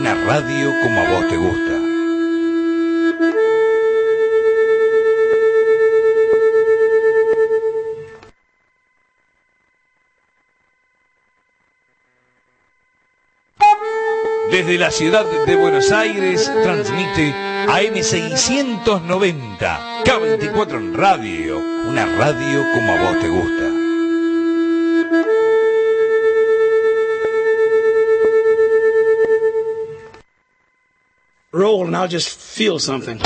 una radio como a vos te gusta. Desde la ciudad de Buenos Aires transmite AM690, K24 en radio, una radio como a vos te gusta. Roll and I'll just feel something.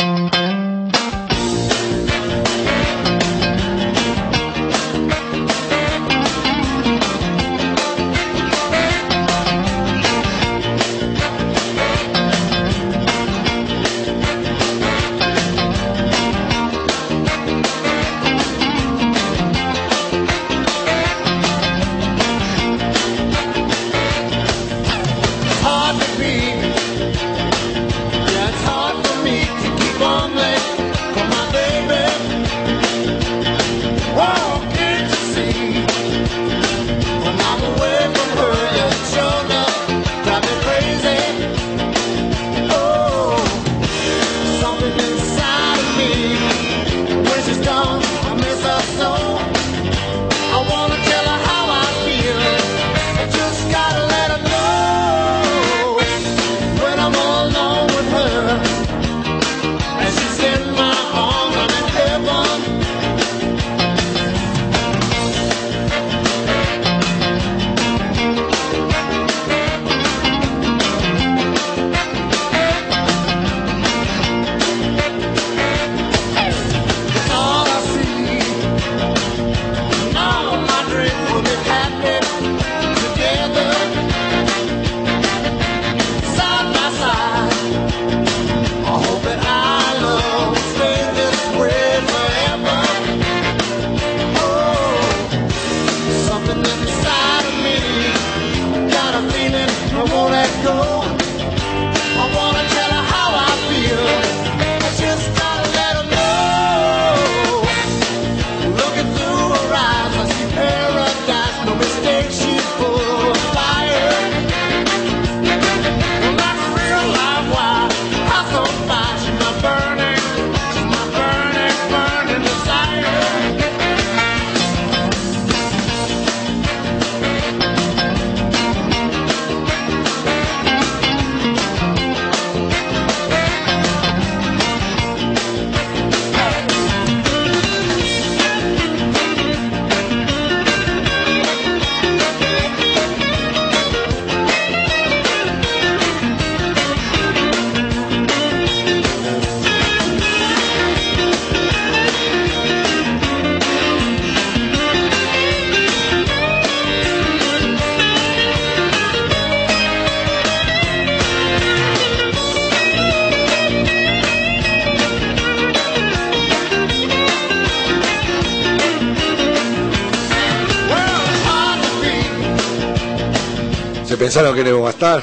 Estar.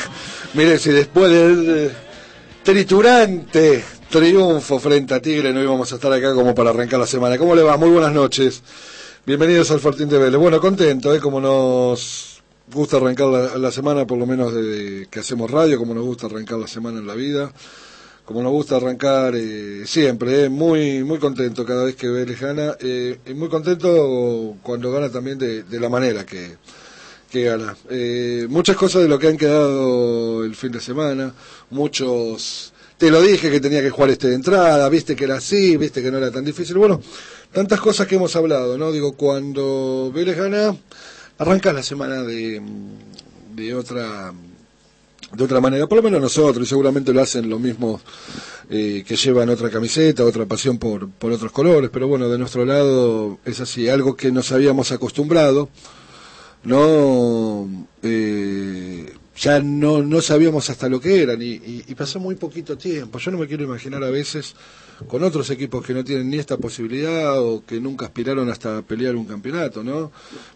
Miren, si después del triturante triunfo frente a Tigre no íbamos a estar acá como para arrancar la semana. ¿Cómo le va? Muy buenas noches. Bienvenidos al Fortín de Vélez. Bueno, contento, ¿eh? Como nos gusta arrancar la, semana, por lo menos de que hacemos radio, como nos gusta arrancar la semana en la vida, como nos gusta arrancar eh, siempre, ¿eh? muy muy contento cada vez que Vélez gana, eh, y muy contento cuando gana también de la manera que, que gana. Eh, muchas cosas de lo que han quedado el fin de semana, muchos... Te lo dije que tenía que jugar este de entrada, viste que era así, viste que no era tan difícil. Bueno, tantas cosas que hemos hablado, ¿no? Digo, cuando Vélez gana, arranca la semana de, de otra de otra manera, por lo menos nosotros, y seguramente lo hacen lo mismo eh, que llevan otra camiseta, otra pasión por, por otros colores, pero bueno, de nuestro lado es así, algo que nos habíamos acostumbrado, no eh, ya no, no sabíamos hasta lo que eran y, pasó muy poquito tiempo. Yo no me quiero imaginar a veces con otros equipos que no tienen ni esta posibilidad o que nunca aspiraron hasta pelear un campeonato, ¿no?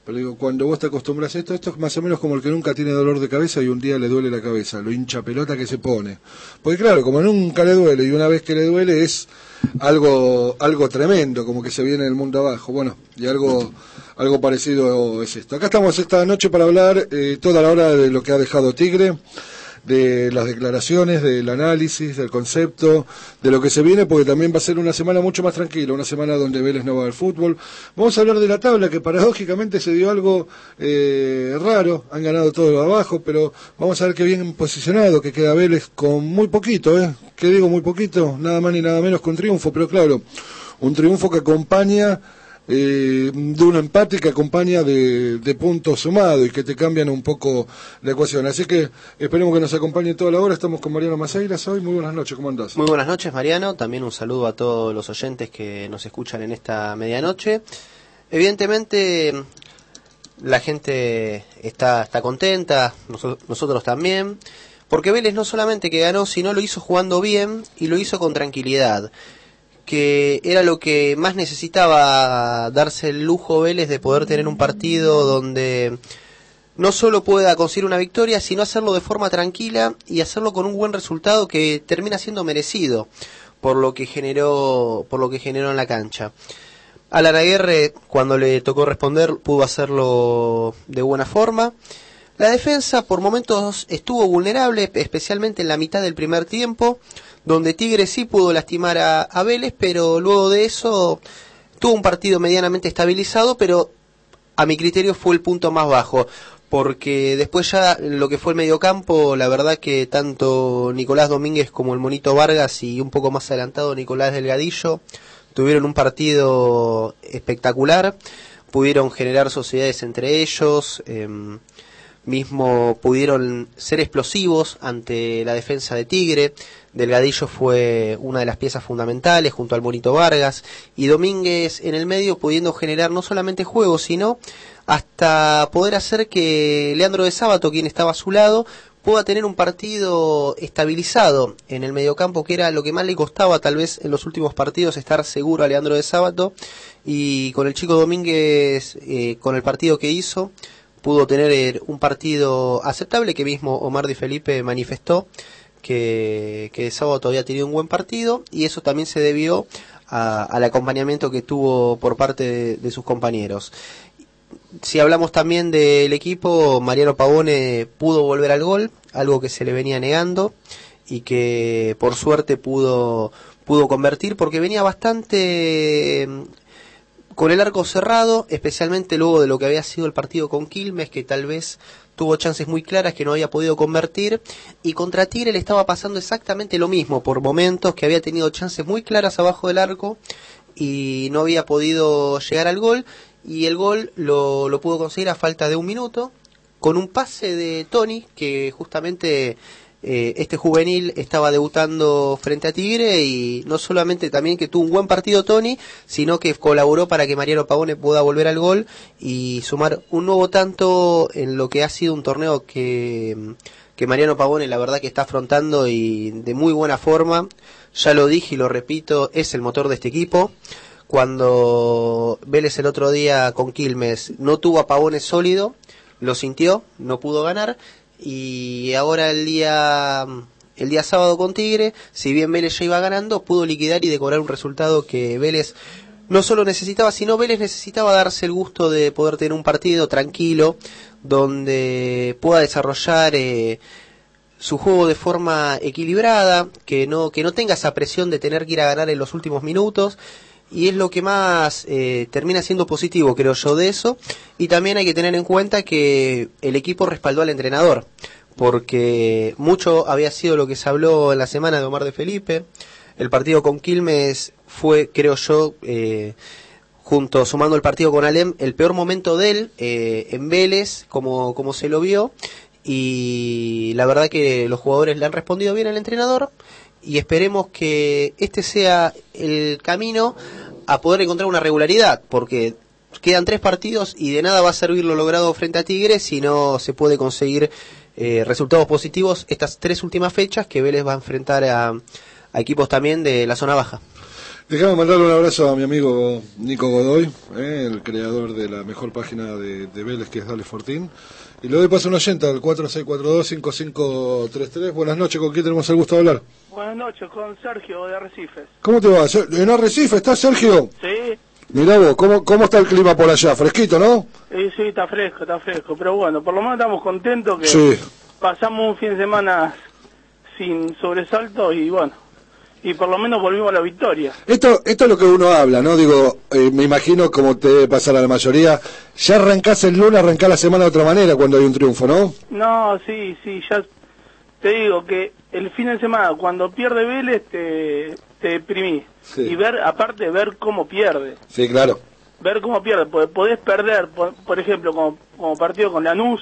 Pero digo, cuando vos te acostumbras a esto, esto es más o menos como el que nunca tiene dolor de cabeza y un día le duele la cabeza, lo hincha pelota que se pone. Porque claro, como nunca le duele y una vez que le duele es algo, algo tremendo, como que se viene el mundo abajo. Bueno, y algo algo parecido es esto. Acá estamos esta noche para hablar eh, toda la hora de lo que ha dejado Tigre. de las declaraciones, del análisis, del concepto, de lo que se viene, porque también va a ser una semana mucho más tranquila, una semana donde Vélez no va al fútbol. Vamos a hablar de la tabla, que paradójicamente se dio algo eh, raro, han ganado todo lo abajo, pero vamos a ver qué bien posicionado, que queda Vélez con muy poquito, ¿eh? ¿Qué digo muy poquito? Nada más ni nada menos con triunfo, pero claro, un triunfo que acompaña eh, de un empate que acompaña de, de, puntos sumados y que te cambian un poco la ecuación. Así que esperemos que nos acompañe toda la hora. Estamos con Mariano Maceiras hoy. Muy buenas noches, ¿cómo andás? Muy buenas noches, Mariano. También un saludo a todos los oyentes que nos escuchan en esta medianoche. Evidentemente, la gente está, está contenta, nosotros, también. Porque Vélez no solamente que ganó, sino lo hizo jugando bien y lo hizo con tranquilidad que era lo que más necesitaba darse el lujo Vélez de poder tener un partido donde no solo pueda conseguir una victoria, sino hacerlo de forma tranquila y hacerlo con un buen resultado que termina siendo merecido por lo que generó, por lo que generó en la cancha. Alan Aguirre, cuando le tocó responder, pudo hacerlo de buena forma. La defensa por momentos estuvo vulnerable, especialmente en la mitad del primer tiempo donde Tigre sí pudo lastimar a, Vélez, pero luego de eso tuvo un partido medianamente estabilizado, pero a mi criterio fue el punto más bajo porque después ya lo que fue el mediocampo, la verdad que tanto Nicolás Domínguez como el Monito Vargas y un poco más adelantado Nicolás Delgadillo tuvieron un partido espectacular, pudieron generar sociedades entre ellos, em, mismo pudieron ser explosivos ante la defensa de Tigre, Delgadillo fue una de las piezas fundamentales junto al Monito Vargas y Domínguez en el medio pudiendo generar no solamente juegos, sino hasta poder hacer que Leandro de Sábato, quien estaba a su lado, pueda tener un partido estabilizado en el mediocampo, que era lo que más le costaba tal vez en los últimos partidos estar seguro a Leandro de Sábato, y con el chico Domínguez, eh, con el partido que hizo, pudo tener un partido aceptable que mismo Omar Di Felipe manifestó que, que sábado todavía tenido un buen partido y eso también se debió al acompañamiento que tuvo por parte de, sus compañeros. Si hablamos también del equipo, Mariano Pavone pudo volver al gol, algo que se le venía negando y que por suerte pudo, pudo convertir porque venía bastante con el arco cerrado, especialmente luego de lo que había sido el partido con Quilmes, que tal vez tuvo chances muy claras que no había podido convertir. Y contra Tigre le estaba pasando exactamente lo mismo por momentos que había tenido chances muy claras abajo del arco y no había podido llegar al gol. Y el gol lo, lo pudo conseguir a falta de un minuto con un pase de Tony que justamente eh, este juvenil estaba debutando frente a Tigre y no solamente también que tuvo un buen partido Tony, sino que colaboró para que Mariano Pavone pueda volver al gol y sumar un nuevo tanto en lo que ha sido un torneo que, que Mariano Pavone la verdad que está afrontando y de muy buena forma. Ya lo dije y lo repito, es el motor de este equipo cuando Vélez el otro día con Quilmes no tuvo a Pavone sólido, lo sintió, no pudo ganar y ahora el día el día sábado con Tigre, si bien Vélez ya iba ganando, pudo liquidar y decorar un resultado que Vélez no solo necesitaba, sino Vélez necesitaba darse el gusto de poder tener un partido tranquilo, donde pueda desarrollar eh, su juego de forma equilibrada, que no, que no tenga esa presión de tener que ir a ganar en los últimos minutos, y es lo que más eh, termina siendo positivo, creo yo, de eso. Y también hay que tener en cuenta que el equipo respaldó al entrenador, porque mucho había sido lo que se habló en la semana de Omar de Felipe. El partido con Quilmes fue, creo yo, eh, junto, sumando el partido con Alem, el peor momento de él eh, en Vélez, como, como se lo vio. Y la verdad que los jugadores le han respondido bien al entrenador y esperemos que este sea el camino a poder encontrar una regularidad, porque quedan tres partidos y de nada va a servir lo logrado frente a Tigres si no se puede conseguir eh, resultados positivos estas tres últimas fechas que Vélez va a enfrentar a, equipos también de la zona baja. Déjame mandarle un abrazo a mi amigo Nico Godoy, eh, el creador de la mejor página de, de Vélez que es Dale Fortín. Y le doy paso un oyente al 4642-5533. Buenas noches, ¿con quién tenemos el gusto de hablar? Buenas noches, con Sergio de Arrecifes. ¿Cómo te va? ¿En Arrecife estás, Sergio? Sí. Mirá vos, ¿cómo, ¿cómo está el clima por allá? ¿Fresquito, no? Sí, sí, está fresco, está fresco. Pero bueno, por lo menos estamos contentos que, pasamos un fin de semana sin sobresaltos y bueno, y por lo menos volvimos a la victoria. Esto, esto es lo que uno habla, ¿no? Digo, eh, me imagino como te debe pasar a la mayoría, ya arrancás el lunes, arrancás la semana de otra manera cuando hay un triunfo, ¿no? No, sí, sí, ya te digo que el fin de semana cuando pierde Vélez te, te deprimís. Sí. Y ver, aparte ver cómo pierde. Sí, claro. ver cómo pierde, porque podés perder, por, por ejemplo, como, como partido con Lanús,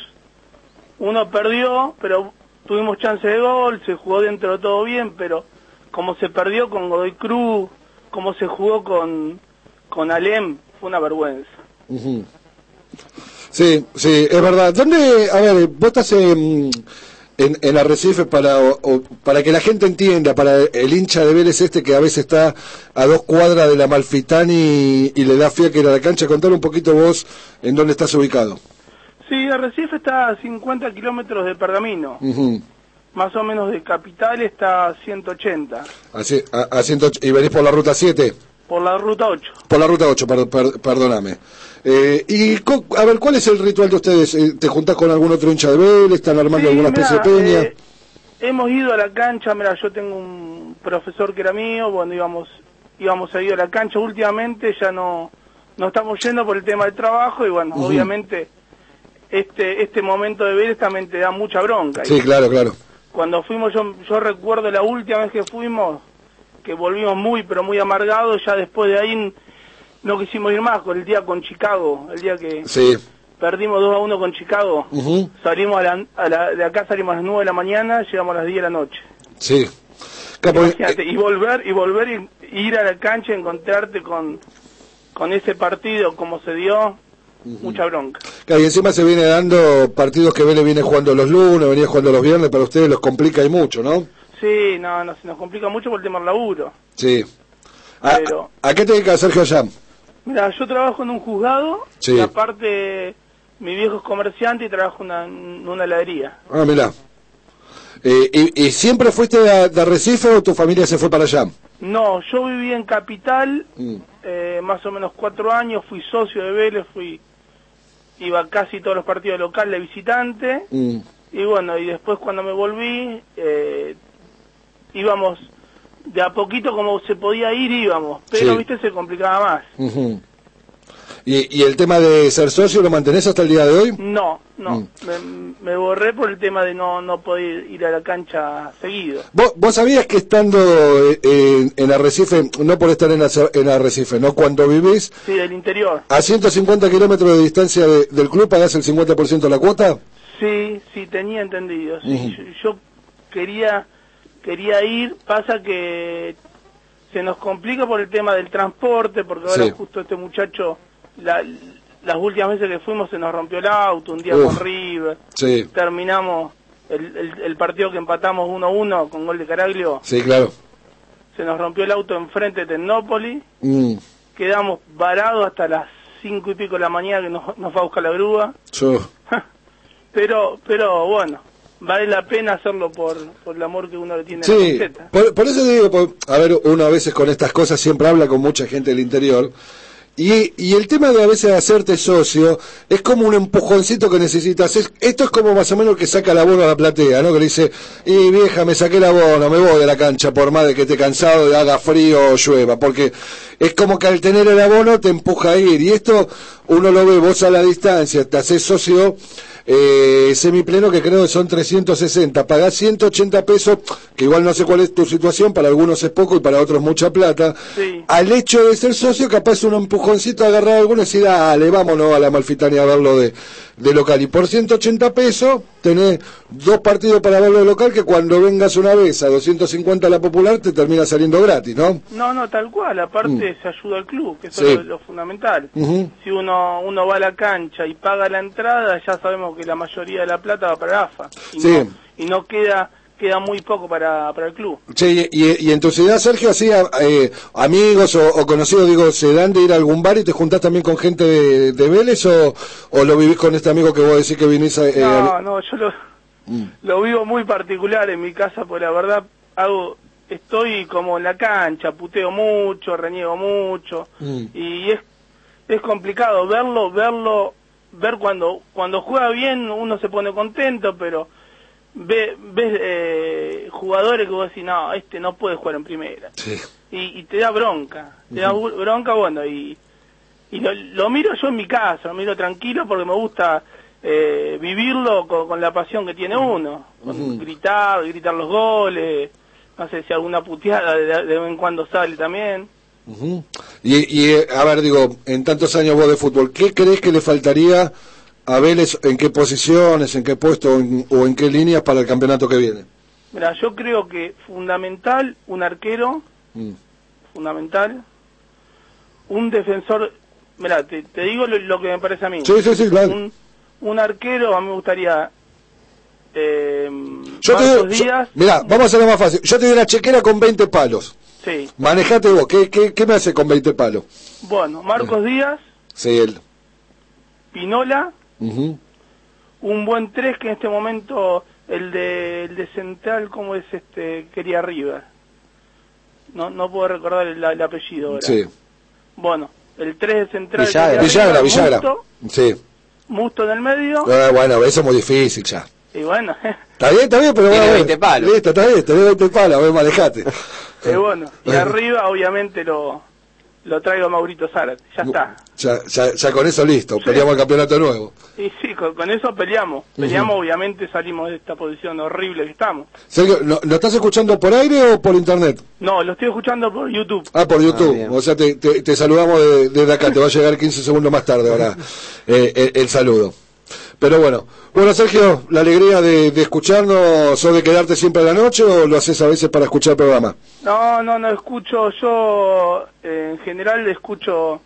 uno perdió, pero tuvimos chance de gol, se jugó dentro de todo bien, pero como se perdió con Godoy Cruz, como se jugó con, con Alem, fue una vergüenza. Sí, sí, es verdad. ¿Dónde, a ver, vos estás en, en, en Arrecife para, o- para que la gente entienda, para el hincha de Vélez este que a veces está a dos cuadras de la Malfitani y, le da fía que ir a la cancha? Contar un poquito vos en dónde estás ubicado. Sí, Arrecife está a 50 kilómetros de Pergamino. Más o menos de Capital está a 180, Así, a, a 108 y venís por la ruta 7. por la ruta 8. Por la ruta 8, per- per- perdóname. Eh, y, co- a ver, ¿cuál es el ritual de ustedes? Eh, ¿Te juntás con algún otro hincha de Vélez? ¿Están armando Sí, alguna especie de peña? eh, hemos ido a la cancha, mira, yo tengo un profesor que era mío, bueno, íbamos, íbamos a ir a la cancha últimamente, ya no, no estamos yendo por el tema del trabajo y bueno, obviamente este, este momento de Vélez también te da mucha bronca. Sí, Y claro, claro. Cuando fuimos, yo, yo recuerdo la última vez que fuimos, que volvimos muy, pero muy amargados, ya después de ahí no quisimos ir más, con el día con Chicago, el día que Sí. perdimos 2 a 1 con Chicago. Salimos a la, a la- de acá salimos a las 9 de la mañana, llegamos a las 10 de la noche. Sí. Imagínate, eh, y volver y volver y, ir a la cancha y encontrarte con con ese partido como se dio, mucha bronca. claro, y encima se viene dando partidos que Vélez viene jugando los lunes, venía jugando los viernes, para ustedes los complica y mucho, ¿no? Sí, no, no, se nos complica mucho por el tema del laburo. Sí. ¿A, Pero- ¿a qué te dedicas, Sergio Allá? Mira, yo trabajo en un juzgado Sí. y aparte mi viejo es comerciante y trabajo en una, en una heladería. Ah, mirá. Eh, y, y siempre fuiste de, de Arrecife o tu familia se fue para allá? No, yo viví en Capital Mm. eh, más o menos cuatro años, fui socio de Vélez, fui iba casi todos los partidos locales de visitante Mm. y bueno, y después cuando me volví eh, íbamos de a poquito como se podía ir íbamos, pero Sí. viste se complicaba más. ¿Y, ¿Y el tema de ser socio lo mantenés hasta el día de hoy? No, no, Mm. me, me borré por el tema de no no poder ir a la cancha seguido. ¿Vos, vos sabías que estando eh, en, en Arrecife, no por estar en, en Arrecife, ¿no? Cuando vivís Sí, del interior. a 150 kilómetros de distancia de- del club, pagás el 50% de la cuota? Sí, sí, tenía entendido. Sí, yo, yo quería quería ir, pasa que se nos complica por el tema del transporte, porque ahora Sí. justo este muchacho, la- las últimas veces que fuimos se nos rompió el auto, un día Uf. con River, Sí, terminamos el, el- el partido que empatamos 1-1 con gol de Caraglio, sí, claro. se nos rompió el auto enfrente de Tecnópolis, Mm, quedamos varados hasta las cinco y pico de la mañana que nos, nos fue a buscar la grúa. pero pero bueno vale la pena hacerlo por, por el amor que uno le tiene a la por, por eso digo, por- a ver, uno a veces con estas cosas siempre habla con mucha gente del interior. Y, y el tema de a veces hacerte socio es como un empujoncito que necesitas. Es- esto es como más o menos el que saca la abono a la platea, ¿no? Que le dice, y vieja, me saqué la abono, me voy a la cancha por más de que esté cansado, de haga frío o llueva. Porque es como que al tener el abono te empuja a ir. Y esto uno lo ve vos a la distancia, te haces socio eh, semipleno que creo que son 360, pagás 180 pesos, que igual no sé cuál es tu situación, para algunos es poco y para otros mucha plata. Sí. Al hecho de ser socio, capaz un empujoncito agarrar a alguno y decir, dale, vámonos a la Malfitania a verlo de, de local. Y por 180 pesos tenés dos partidos para verlo de local que cuando vengas una vez a 250 a la popular te termina saliendo gratis, ¿no? no no tal cual aparte se ayuda al club que eso Mm. Sí. es lo, lo fundamental si uno uno va a la cancha y paga la entrada ya sabemos que la mayoría de la plata va para AFA y, Sí. no, y no queda queda muy poco para, para el club Che, y, y- en tu ciudad, Sergio, así eh, amigos o, o conocidos, digo, ¿se dan de ir a algún bar y te juntás también con gente de, de Vélez o, o lo vivís con este amigo que vos decís que vinís a... eh, no a- no yo lo Mm. lo vivo muy particular en mi casa porque la verdad hago estoy como en la cancha puteo mucho reniego mucho Mm. y es es complicado verlo verlo ver cuando cuando juega bien uno se pone contento pero ve- ves eh, jugadores que vos decís, no, este no puede jugar en primera. Sí. Y, y te da bronca. Te da bronca, bueno, y, y lo, lo miro yo en mi casa, lo miro tranquilo porque me gusta eh, vivirlo con, con la pasión que tiene uno. Con Gritar, gritar los goles, no sé si alguna puteada de, de vez en cuando sale también. Ujú. Y, y, a ver, digo, en tantos años vos de fútbol, ¿qué crees que le faltaría a Vélez, en qué posiciones, en qué puesto o en, o en qué líneas para el campeonato que viene? Mira, yo creo que fundamental un arquero, Mm. fundamental, un defensor, mira, te, te digo lo, lo que me parece a mí. Sí, sí, sí, claro. Un, un arquero, a mí me gustaría... Eh, Yo te doy, yo- mirá, vamos a hacerlo más fácil. Yo te doy una chequera con 20 palos. Sí. Manejate vos, ¿qué, qué, qué me hace con 20 palos? Bueno, Marcos Díaz, Sí, él. Pinola, Ujú. un buen tres que en este momento el de, el de Central, ¿cómo es este? Quería River. No, no puedo recordar el, el apellido ahora. Sí. Bueno, el 3 de Central. Villagra. Villagra, Villagra. Musto, Sí. Musto en el medio. Ah, bueno, eso es muy difícil ya. Y bueno, Está bien, está bien, pero bueno, 20 palos. Listo, está bien, tenés 20 palos, a ver, manejate. y bueno. Y arriba, obviamente, lo, lo traigo a Maurito Zárate. Ya está. Ya, ya, ya con eso listo, peleamos el campeonato nuevo. Y sí, con, con eso peleamos. Peleamos, obviamente, salimos de esta posición horrible que estamos. Sergio, ¿lo, lo estás escuchando por aire o por internet? No, lo estoy escuchando por YouTube. Ah, por YouTube. bien. o sea, te, te- te saludamos de- desde acá. Te va a llegar 15 segundos más tarde ahora eh, el, el saludo. Pero bueno. Bueno, Sergio, la alegría de, escucharnos, ¿sos de quedarte siempre a la noche o lo haces a veces para escuchar el programa? No, no, no escucho. Yo, eh, en general, escucho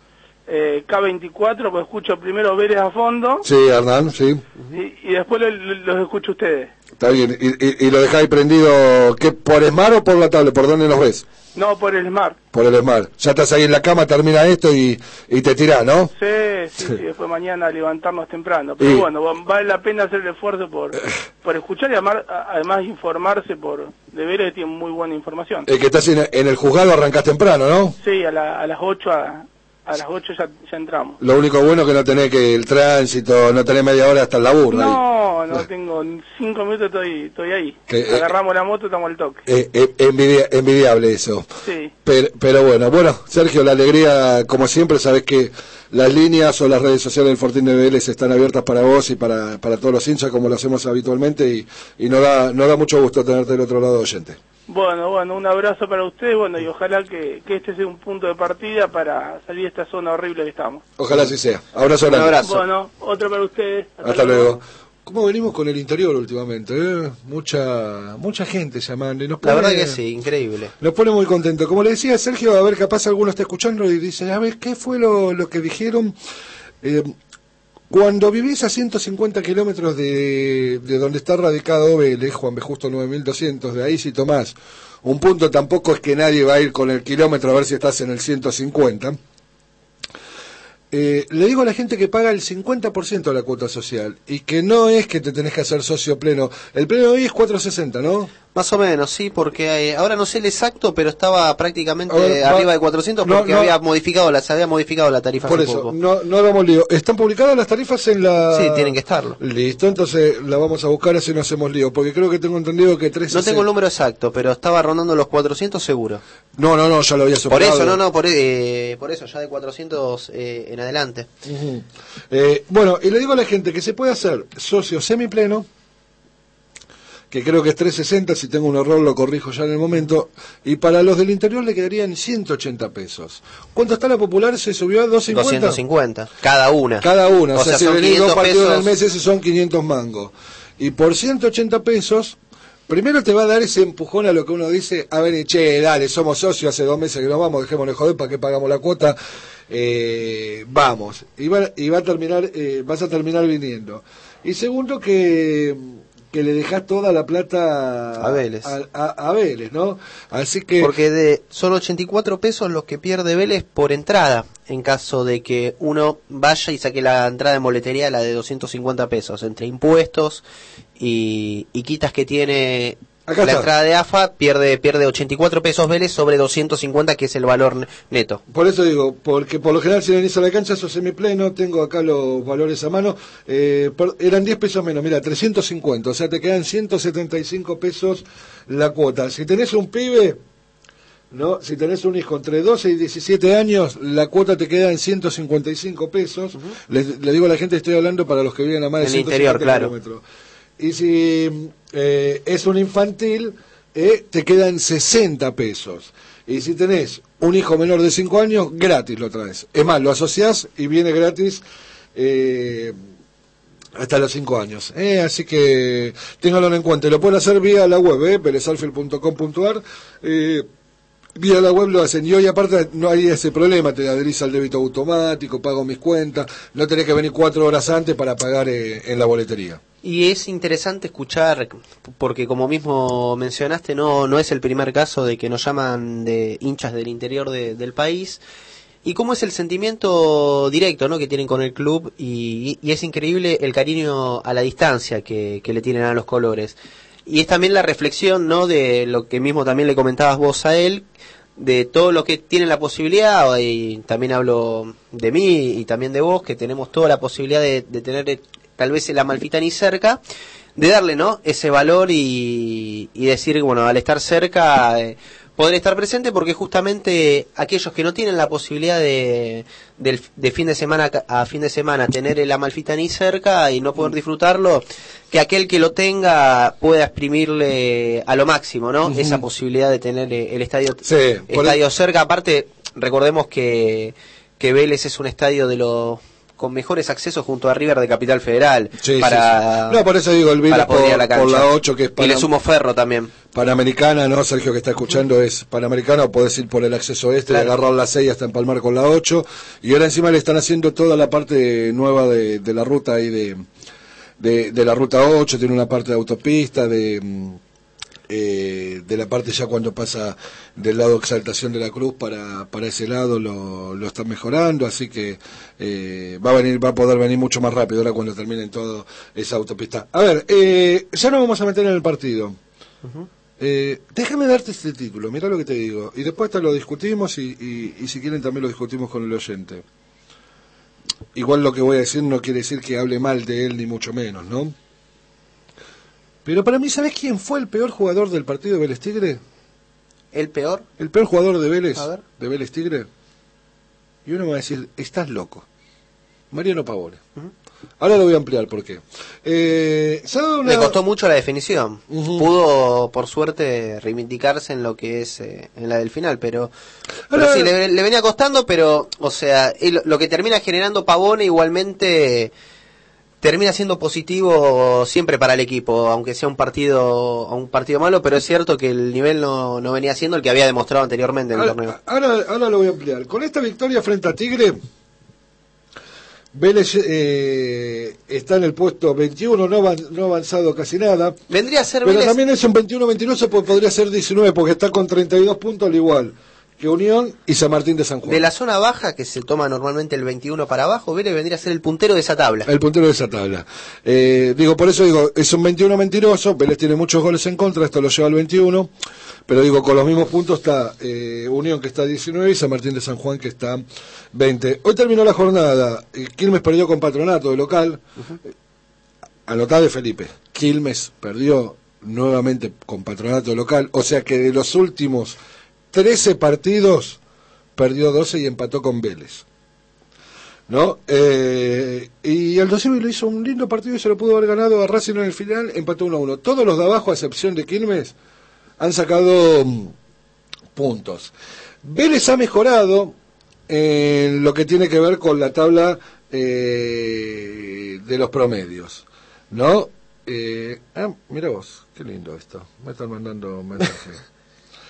eh, K24, pues escucho primero Vélez a fondo Sí, Hernán, sí. y, y después lo- lo- los escucho a ustedes. Está bien. ¿Y, y, y lo dejáis prendido qué, por Smart o por la tablet? ¿Por dónde nos ves? No, por el Smart. Por el Smart. Ya estás ahí en la cama, termina esto y, y te tirás, ¿no? Sí, sí, sí, después mañana levantarnos temprano. Pero bueno, va- vale la pena hacer el esfuerzo por, por escuchar y amar- además informarse por... De veras que tiene muy buena información. El que estás en, en el juzgado arrancás temprano, ¿no? Sí, a, la- a las 8 a, a las 8 ya, ya entramos. Lo único bueno es que no tenés que el tránsito, no tenés media hora hasta el laburo. ahí. No, no tengo cinco minutos, estoy, estoy ahí. Eh, Agarramos la moto, estamos al toque. Eh, eh, envidia- envidiable eso. Sí. Pero, pero bueno, bueno, Sergio, la alegría, como siempre, sabes que las líneas o las redes sociales del Fortín de Vélez están abiertas para vos y para, para todos los hinchas, como lo hacemos habitualmente, y, y nos, da, nos da mucho gusto tenerte del otro lado oyente. Bueno, bueno, un abrazo para ustedes, bueno, y ojalá que, que este sea un punto de partida para salir de esta zona horrible que estamos. Ojalá así sea. Abrazo Un grande. abrazo. Bueno, otro para ustedes. Hasta luego. ¿Cómo venimos con el interior últimamente? eh? Mucha mucha gente llamando. Y nos La pone- verdad que sí, increíble. Nos pone muy contento. Como le decía Sergio, a ver, capaz alguno está escuchando y dice, a ver, ¿qué fue lo, lo que dijeron? Eh, cuando vivís a 150 kilómetros de, de donde está radicado Vélez, Juan B. Justo 9200, de ahí si tomás un punto, tampoco es que nadie va a ir con el kilómetro a ver si estás en el 150. Eh, le digo a la gente que paga el 50% de la cuota social y que no es que te tenés que hacer socio pleno. El pleno hoy es 460, ¿no? Más o menos, sí, porque eh, ahora no sé el exacto, pero estaba prácticamente va- arriba de 400 no, porque no. había modificado la, se había modificado la tarifa Por eso, poco. no, no hagamos lío. ¿Están publicadas las tarifas en la...? Sí, tienen que estarlo. Listo, entonces la vamos a buscar así no hacemos lío, porque creo que tengo entendido que 360... No tengo el número exacto, pero estaba rondando los 400 seguro. No, no, no, ya lo había Por superado. eso, no, no, por, eh, por eso, ya de 400 eh, en adelante. Eh, bueno, y le digo a la gente que se puede hacer socio semipleno, que creo que es 360, si tengo un error lo corrijo ya en el momento, y para los del interior le quedarían 180 pesos. ¿Cuánto está la popular? ¿Se subió a 250? 250, cada una. Cada una, o, sea, si son venís dos 500 partidos pesos. mes, esos son 500 mangos. Y por 180 pesos, primero te va a dar ese empujón a lo que uno dice, a ver, che, dale, somos socios, hace dos meses que nos vamos, dejémonos joder, ¿para qué pagamos la cuota? Eh, vamos, y va, y va a terminar, eh, vas a terminar viniendo. Y segundo, que, que le dejas toda la plata A Vélez. A, a- a Vélez, ¿no? Así que... Porque de, son 84 pesos los que pierde Vélez por entrada, en caso de que uno vaya y saque la entrada en boletería, la de 250 pesos, entre impuestos y, y quitas que tiene Acá la está. entrada de AFA pierde pierde 84 pesos Vélez sobre 250 que es el valor ne- neto. Por eso digo, porque por lo general si inicio la cancha eso semipleno, tengo acá los valores a mano, eh, por- eran 10 pesos menos, mira, 350, o sea, te quedan 175 pesos la cuota. Si tenés un pibe, ¿no? Si tenés un hijo entre 12 y 17 años, la cuota te queda en 155 pesos. le, le digo a la gente, estoy hablando para los que viven a más de En el 150 interior, claro. kilómetros. Y si eh, es un infantil, eh, te quedan 60 pesos. Y si tenés un hijo menor de 5 años, gratis lo traes. Es más, lo asociás y viene gratis eh, hasta los 5 años. Eh, así que ténganlo en cuenta. Lo pueden hacer vía la web. Eh, Vía la web lo hacen y hoy aparte no hay ese problema, te adherís al débito automático, pago mis cuentas, no tenés que venir cuatro horas antes para pagar eh, en la boletería. Y es interesante escuchar, porque como mismo mencionaste, no, no es el primer caso de que nos llaman de hinchas del interior de- del país. Y cómo es el sentimiento directo ¿no? que tienen con el club y, y es increíble el cariño a la distancia que, que le tienen a los colores. Y es también la reflexión ¿no? de lo que mismo también le comentabas vos a él, de todo lo que tienen la posibilidad, y también hablo de mí y también de vos, que tenemos toda la posibilidad de, de tener eh, tal vez el Amalfitani cerca, de darle ¿no? ese valor y, y decir, bueno, al estar cerca, eh, poder estar presente, porque justamente aquellos que no tienen la posibilidad de, del- de fin de semana a fin de semana tener el Amalfitani cerca y no poder disfrutarlo, que aquel que lo tenga pueda exprimirle a lo máximo, ¿no? Esa posibilidad de tener eh, el estadio, Sí, estadio cerca. Aparte, recordemos que, que Vélez es un estadio de los con mejores accesos junto a River de Capital Federal Sí, para, sí, sí. No, por eso digo, el Vélez para poder ir a por- la por la 8 que es y para- le sumo Ferro también. Panamericana, ¿no? Sergio que está escuchando es Panamericana, o podés ir por el acceso este, Claro. agarrar la 6 hasta empalmar con la 8, y ahora encima le están haciendo toda la parte nueva de, de la ruta ahí de, de, de la ruta 8, tiene una parte de autopista, de, mm, eh, de la parte ya cuando pasa del lado exaltación de la cruz para, para ese lado lo, lo están mejorando, así que eh, va a venir, va a poder venir mucho más rápido ahora cuando terminen todo esa autopista. A ver, eh, ya nos vamos a meter en el partido. Eh, déjame darte este título, mira lo que te digo. Y después te lo discutimos y, y- y si quieren también lo discutimos con el oyente. Igual lo que voy a decir no quiere decir que hable mal de él ni mucho menos, ¿no? Pero para mí, ¿sabes quién fue el peor jugador del partido de Vélez Tigre? ¿El peor? El peor jugador de Vélez, A ver. de Vélez Tigre. Y uno me va a decir, estás loco. Mariano Pavone. Ahora lo voy a ampliar, ¿por qué? Eh, una- Le costó mucho la definición. Pudo, por suerte, reivindicarse en lo que es eh, en la del final, pero, sí, le, le venía costando, pero, o sea, lo que termina generando Pavone igualmente termina siendo positivo siempre para el equipo, aunque sea un partido un partido malo, pero es cierto que el nivel no, no venía siendo el que había demostrado anteriormente en el torneo. Ahora, ahora, ahora lo voy a ampliar. Con esta victoria frente a Tigre, Vélez eh, está en el puesto 21, no, avan- no ha avanzado casi nada. Vendría a ser Pero Vélez- también es un 21-22, pues podría ser 19, porque está con 32 puntos al igual Unión y San Martín de San Juan. de la zona baja, que se toma normalmente el 21 para abajo, Vélez vendría a ser el puntero de esa tabla. El puntero de esa tabla. Eh, digo, por eso digo, es un 21 mentiroso, Vélez tiene muchos goles en contra, esto lo lleva al 21, pero digo, con los mismos puntos está eh, Unión que está 19 y San Martín de San Juan que está 20. Hoy terminó la jornada, eh, Quilmes perdió con Patronato de local, Eh, anotá de Felipe, Quilmes perdió nuevamente con Patronato de local, o sea que de los últimos 13 partidos perdió 12 y empató con Vélez. ¿no? Eh, y Civi lo hizo un lindo partido y se lo pudo haber ganado a Racing en el final, empató 1 a 1. Todos los de abajo, a excepción de Quilmes, han sacado mm, puntos. Vélez ha mejorado en lo que tiene que ver con la tabla eh, de los promedios, ¿no? Eh, ah, mira vos, qué lindo esto. Me están mandando mensajes.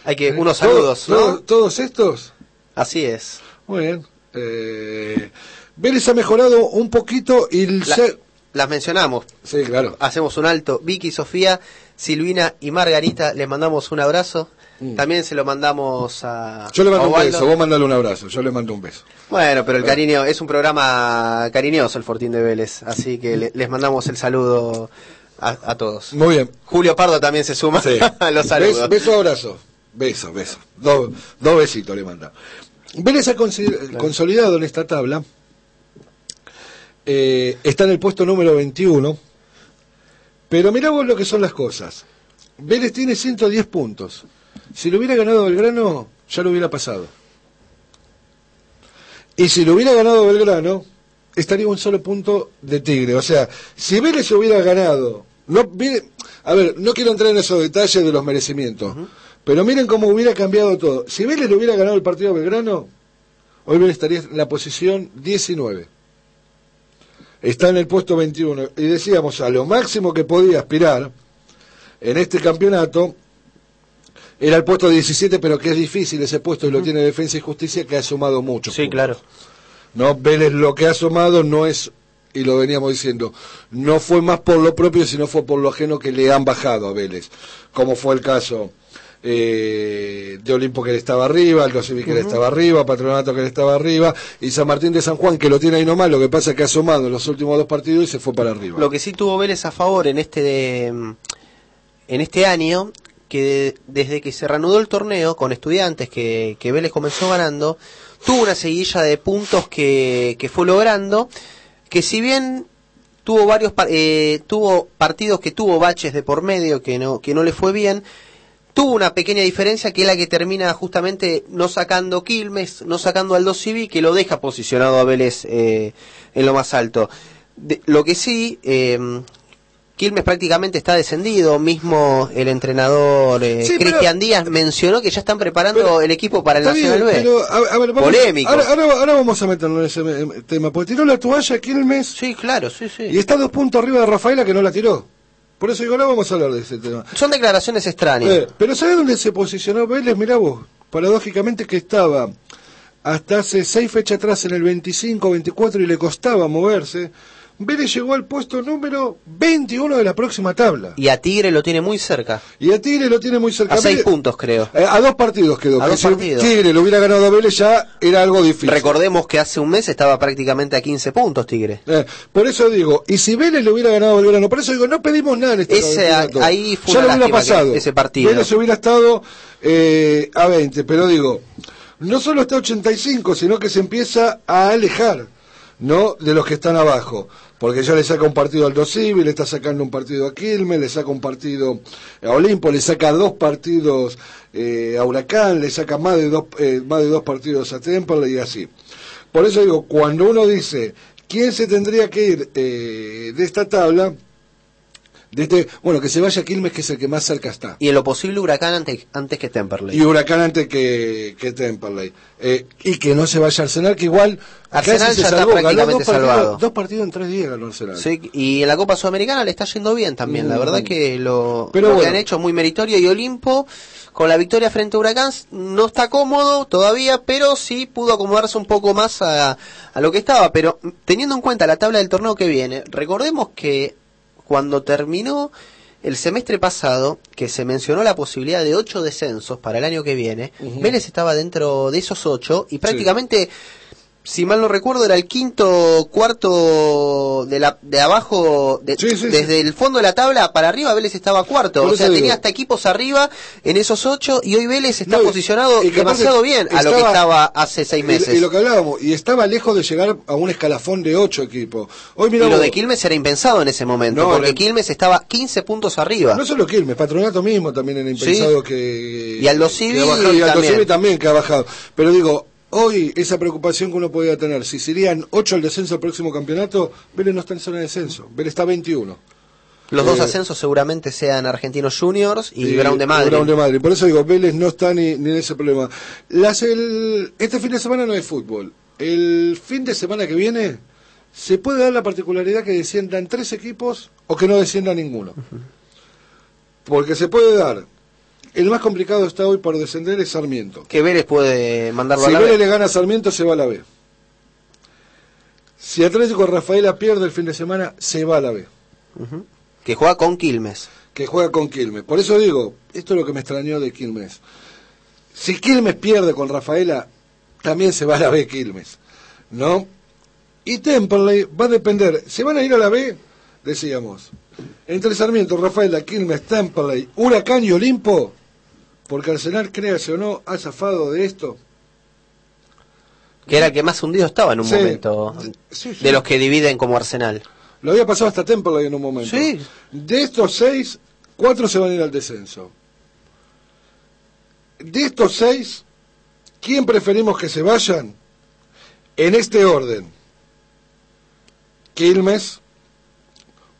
Hay que unos Todo- saludos, ¿Todos estos? Así es. Muy bien. Eh, Vélez ha mejorado un poquito y el La- las mencionamos. Sí, claro. Hacemos un alto. Vicky, Sofía, Silvina y Margarita, les mandamos un abrazo. También se lo mandamos a. Mm. Yo le mando un beso, vos mandale un abrazo, yo le mando un beso. Bueno, pero el cariño es un programa cariñoso el Fortín de Vélez, así que le- les mandamos el saludo a, a todos. Muy bien. Julio Pardo también se suma Sí. a los saludos. Beso, beso, abrazo. Beso, beso. Dos dos besitos le manda. Vélez ha consolidado en esta tabla. eh, está en el puesto número 21. Pero mirá vos lo que son las cosas. Vélez tiene 110 puntos. Si lo hubiera ganado Belgrano, ya lo hubiera pasado. Y si lo hubiera ganado Belgrano, estaría un solo punto de Tigre. O sea, si Vélez hubiera ganado, no, a ver, no quiero entrar en esos detalles de los merecimientos, pero miren cómo hubiera cambiado todo. Si Vélez le hubiera ganado el partido a Belgrano, hoy Vélez estaría en la posición 19. Está en el puesto 21. Y decíamos, a lo máximo que podía aspirar en este campeonato era el puesto 17, pero que es difícil ese puesto y lo tiene Defensa y Justicia, que ha sumado mucho. Sí, claro. No, Vélez lo que ha sumado no es, y lo veníamos diciendo, no fue más por lo propio, sino fue por lo ajeno que le han bajado a Vélez, como fue el caso eh, de Olimpo que le estaba arriba, Aldo Civi que le estaba arriba, Patronato que le estaba arriba, y San Martín de San Juan que lo tiene ahí nomás, lo que pasa es que ha sumado en los últimos dos partidos y se fue para arriba. Lo que sí tuvo Vélez a favor en este de- en este año, que desde que se reanudó el torneo con estudiantes que, que Vélez comenzó ganando, tuvo una seguilla de puntos que, que fue logrando, que si bien tuvo varios eh, tuvo partidos que tuvo baches de por medio que no que no le fue bien tuvo una pequeña diferencia que es la que termina justamente no sacando Quilmes no sacando Aldo Civi que lo deja posicionado a Vélez eh, en lo más alto De- lo que sí eh, Quilmes prácticamente está descendido mismo el entrenador eh, Sí, Cristian Díaz mencionó que ya están preparando Pero- el equipo para el Está bien, Nacional B pero, a, a ver, vamos- Polémico. Ahora, ahora- ahora vamos a meternos en ese tema, porque tiró la toalla Quilmes sí claro sí sí y está dos puntos arriba de Rafaela que no la tiró. Por eso digo, ahora vamos a hablar de ese tema. son declaraciones extrañas Eh, pero ¿sabes dónde se posicionó Vélez? Mirá vos, paradójicamente que estaba hasta hace seis fechas atrás en el 25, 24 y le costaba moverse. Vélez llegó al puesto número 21 de la próxima tabla. y a Tigre lo tiene muy cerca Y a Tigre lo tiene muy cerca. a seis puntos creo eh, a dos partidos quedó. A que dos si partidos. Tigre lo hubiera ganado a Vélez ya era algo difícil. Recordemos que hace un mes estaba prácticamente a 15 puntos Tigre. Eh, por eso digo, y si Vélez le hubiera ganado a Belgrano, por eso digo, no pedimos nada en este Ese, campeonato. ahí fue ya una lo hubiera pasado. ese partido. Vélez hubiera estado eh, a 20, pero digo, no solo está a 85, sino que se empieza a alejar, ¿no? De los que están abajo. Porque ya le saca un partido al Dosivi, le está sacando un partido a Quilmes, le saca un partido a Olimpo, le saca dos partidos eh, a Huracán, le saca más de dos, eh, más de dos partidos a Temperley y así. Por eso digo, cuando uno dice quién se tendría que ir eh, de esta tabla, de este, bueno, que se vaya Quilmes, que es el que más cerca está. Y en lo posible Huracán antes, antes que Temperley. Y Huracán antes que, que Temperley. Eh, y que no se vaya Arsenal, que igual Arsenal casi se ya está salvó, ganó prácticamente dos partidos, salvado. dos partidos en tres días ganó Arsenal. Sí, y en la Copa Sudamericana le está yendo bien también. La Mm. verdad que lo, Pero lo que han hecho es muy meritorio. Y Olimpo, con la victoria frente a Huracán, no está cómodo todavía, pero sí pudo acomodarse un poco más a, a lo que estaba. Pero teniendo en cuenta la tabla del torneo que viene, recordemos que cuando terminó el semestre pasado, que se mencionó la posibilidad de ocho descensos para el año que viene, Vélez estaba dentro de esos ocho y prácticamente, si mal no recuerdo, era el quinto, cuarto de la de abajo, de- Sí, sí, sí. desde el fondo de la tabla para arriba Vélez estaba cuarto, Por o sea, digo. tenía hasta equipos arriba en esos ocho y hoy Vélez está No, posicionado y demasiado bien a lo que estaba- hace seis meses. Y, lo que hablábamos, y estaba lejos de llegar a un escalafón de ocho equipos. Hoy mira Y lo de Quilmes era impensado en ese momento, No, porque Quilmes estaba 15 puntos arriba. No solo Quilmes, Patronato mismo también era impensado que... Y Aldo que Civi ha bajado, y Aldo también. Civi también que ha bajado. Pero digo, hoy esa preocupación que uno podía tener, si serían 8 al descenso al próximo campeonato, Vélez no está en zona de descenso, Vélez está 21. Los dos Eh, ascensos seguramente sean Argentinos Juniors y, Brown de y Madrid. Brown de Madrid. Por eso digo, Vélez no está ni, ni en ese problema. Las, el, este fin de semana no hay fútbol. El fin de semana que viene se puede dar la particularidad que desciendan tres equipos o que no descienda ninguno. Porque se puede dar. El más complicado está hoy por descender es Sarmiento. Que Vélez puede mandarlo Si a la Vélez B. le gana a Sarmiento, se va a la B. Si Atlético Rafaela pierde el fin de semana, se va a la B. Que juega con Quilmes. que juega con Quilmes. Por eso digo, esto es lo que me extrañó de Quilmes. Si Quilmes pierde con Rafaela, también se va a la B Quilmes, ¿no? Y Temperley va a depender, se van a ir a la B, decíamos, entre Sarmiento, Rafaela, Quilmes, Temperley, Huracán y Olimpo, porque Arsenal, créase o no, ha zafado de esto. Que era el que más hundido estaba en un Sí. momento. Sí, sí. De los que dividen como Arsenal. Lo había pasado hasta Temperley en un momento. De estos seis, cuatro se van a ir al descenso. De estos seis, ¿quién preferimos que se vayan? En este orden. Quilmes,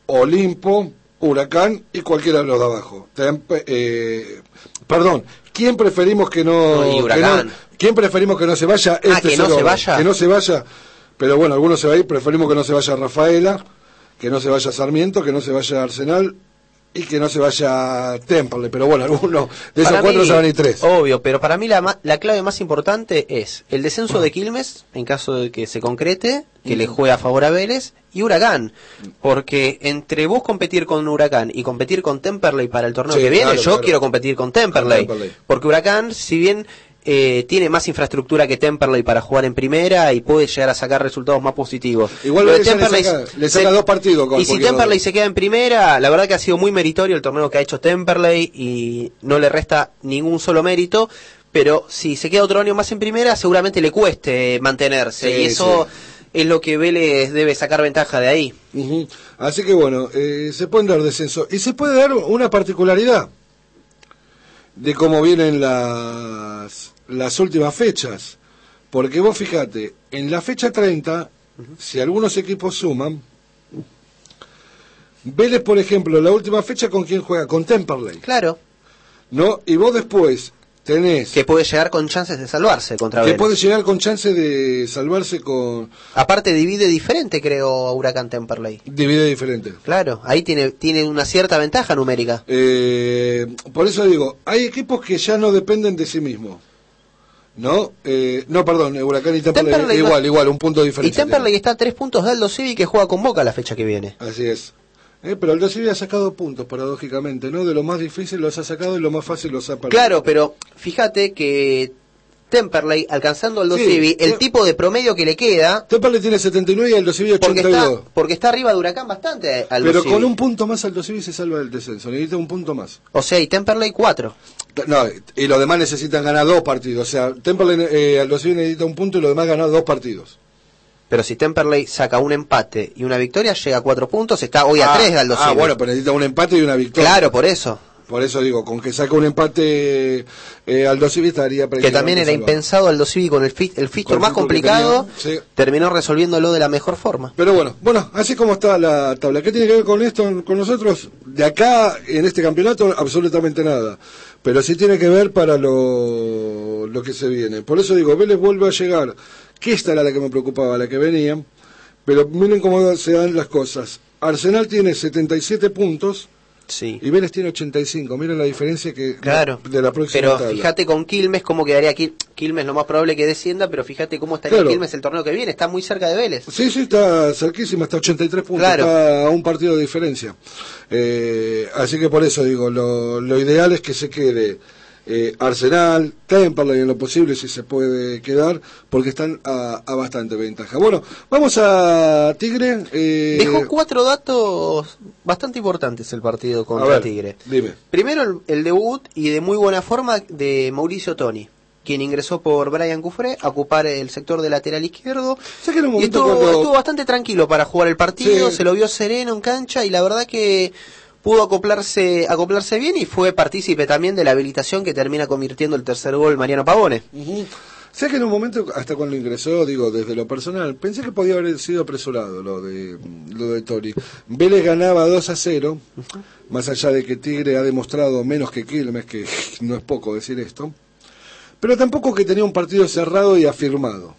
Olimpo, Huracán y cualquiera de los de abajo. Tempe- eh, perdón, ¿quién preferimos que no, No, que no-. ¿Quién preferimos que no se vaya? Ah, Este que es no se vaya. Que no se vaya. Pero bueno, algunos se va a ir. Preferimos que no se vaya Rafaela, que no se vaya Sarmiento, que no se vaya Arsenal y que no se vaya Temperley. Pero bueno, algunos de esos Para cuatro mí, se van a ir tres. Obvio, pero para mí la, la clave más importante es el descenso de Quilmes, en caso de que se concrete, que le juegue a favor a Vélez, y Huracán. Porque entre vos competir con Huracán y competir con Temperley para el torneo Sí, que viene, claro, yo claro. quiero competir con Temperley. Con Temperley. Porque Huracán, si bien eh, tiene más infraestructura que Temperley para jugar en primera y puede llegar a sacar resultados más positivos. Igual le saca- se- dos partidos con Y si Temperley se queda en primera, la verdad que ha sido muy meritorio el torneo que ha hecho Temperley y no le resta ningún solo mérito. Pero si se queda otro año más en primera, seguramente le cueste mantenerse. Sí, y eso es lo que Vélez debe sacar ventaja de ahí. Así que bueno, eh, se pueden dar descenso. Y se puede dar una particularidad de cómo vienen las, las últimas fechas. Porque vos fíjate, en la fecha 30, si algunos equipos suman, Vélez, por ejemplo, la última fecha con quién juega, con Temperley, Claro, ¿no? Y vos después tenés que puede llegar con chances de salvarse contra que Vélez. puede llegar con chance de salvarse con Aparte divide diferente, creo, Huracán Temperley. divide diferente. Claro, ahí tiene, tiene una cierta ventaja numérica. Eh, por eso digo, hay equipos que ya no dependen de sí mismos. ¿No? Eh, no, perdón, Huracán y Temperley, igual, igual, un punto de Y. Temperley está a tres puntos de Aldo Civi que juega con Boca la fecha que viene. Así es. Eh, pero el Civi ha sacado puntos, paradójicamente, ¿no? De lo más difícil los ha sacado y lo más fácil los ha perdido. Claro, pero fíjate que Temperley, alcanzando Aldo Sí, Civi, el sí. tipo de promedio que le queda, Temperley tiene 79 y el Civi porque 82. está, porque está arriba de Huracán bastante Aldo Pero Civi. con un punto más Aldo Civi se salva del descenso, necesita un punto más. O sea, y Temperley 4. No, y los demás necesitan ganar dos partidos. O sea, Temperley, eh, Aldo Civi necesita un punto y los demás ganar dos partidos. Pero si Temperley saca un empate y una victoria, llega a 4 puntos, está hoy a ah, 3 de Aldo ah, Civi. bueno, pero necesita un empate y una victoria. Claro, por eso. Por eso digo, con que saque un empate eh, Aldo Civi estaría Que también era impensado Aldo Civi con el, fi- el fixture más complicado, tenía, sí. terminó resolviéndolo de la mejor forma. Pero bueno, bueno, así como está la tabla. ¿Qué tiene que ver con esto, con nosotros? De acá, en este campeonato, absolutamente nada. Pero sí tiene que ver para lo, lo que se viene. Por eso digo, Vélez vuelve a llegar, que esta era la que me preocupaba, la que venían. Pero miren cómo se dan las cosas. Arsenal tiene 77 puntos Sí. y Vélez tiene 85. Miren la diferencia que Claro. de la próxima pero tabla. fíjate con Quilmes cómo quedaría Quil- Quilmes lo más probable que descienda, pero fíjate cómo estaría Claro. Quilmes el torneo que viene, está muy cerca de Vélez. Sí, sí, está cerquísima, está 83 puntos, Claro. está a un partido de diferencia. Eh, así que por eso digo, lo, lo ideal es que se quede eh, Arsenal, Temperley en lo posible si se puede quedar, porque están a, a bastante ventaja. Bueno, vamos a Tigre. eh, Dejó cuatro datos bastante importantes el partido contra ver, Tigre. Dime. Primero el, el debut y de muy buena forma de Mauricio Toni, quien ingresó por Brian Cufré a ocupar el sector de lateral izquierdo. Que un Y estuvo, cuando- estuvo bastante tranquilo para jugar el partido, Sí. se lo vio sereno en cancha y la verdad que pudo acoplarse, acoplarse bien y fue partícipe también de la habilitación que termina convirtiendo el tercer gol Mariano Pavone. Ujú. Sé que en un momento, hasta cuando ingresó, digo, desde lo personal, pensé que podía haber sido apresurado lo de, lo de Tori. Vélez ganaba 2 a 0, más allá de que Tigre ha demostrado menos que Quilmes, que no es poco decir esto, pero tampoco que tenía un partido cerrado y afirmado.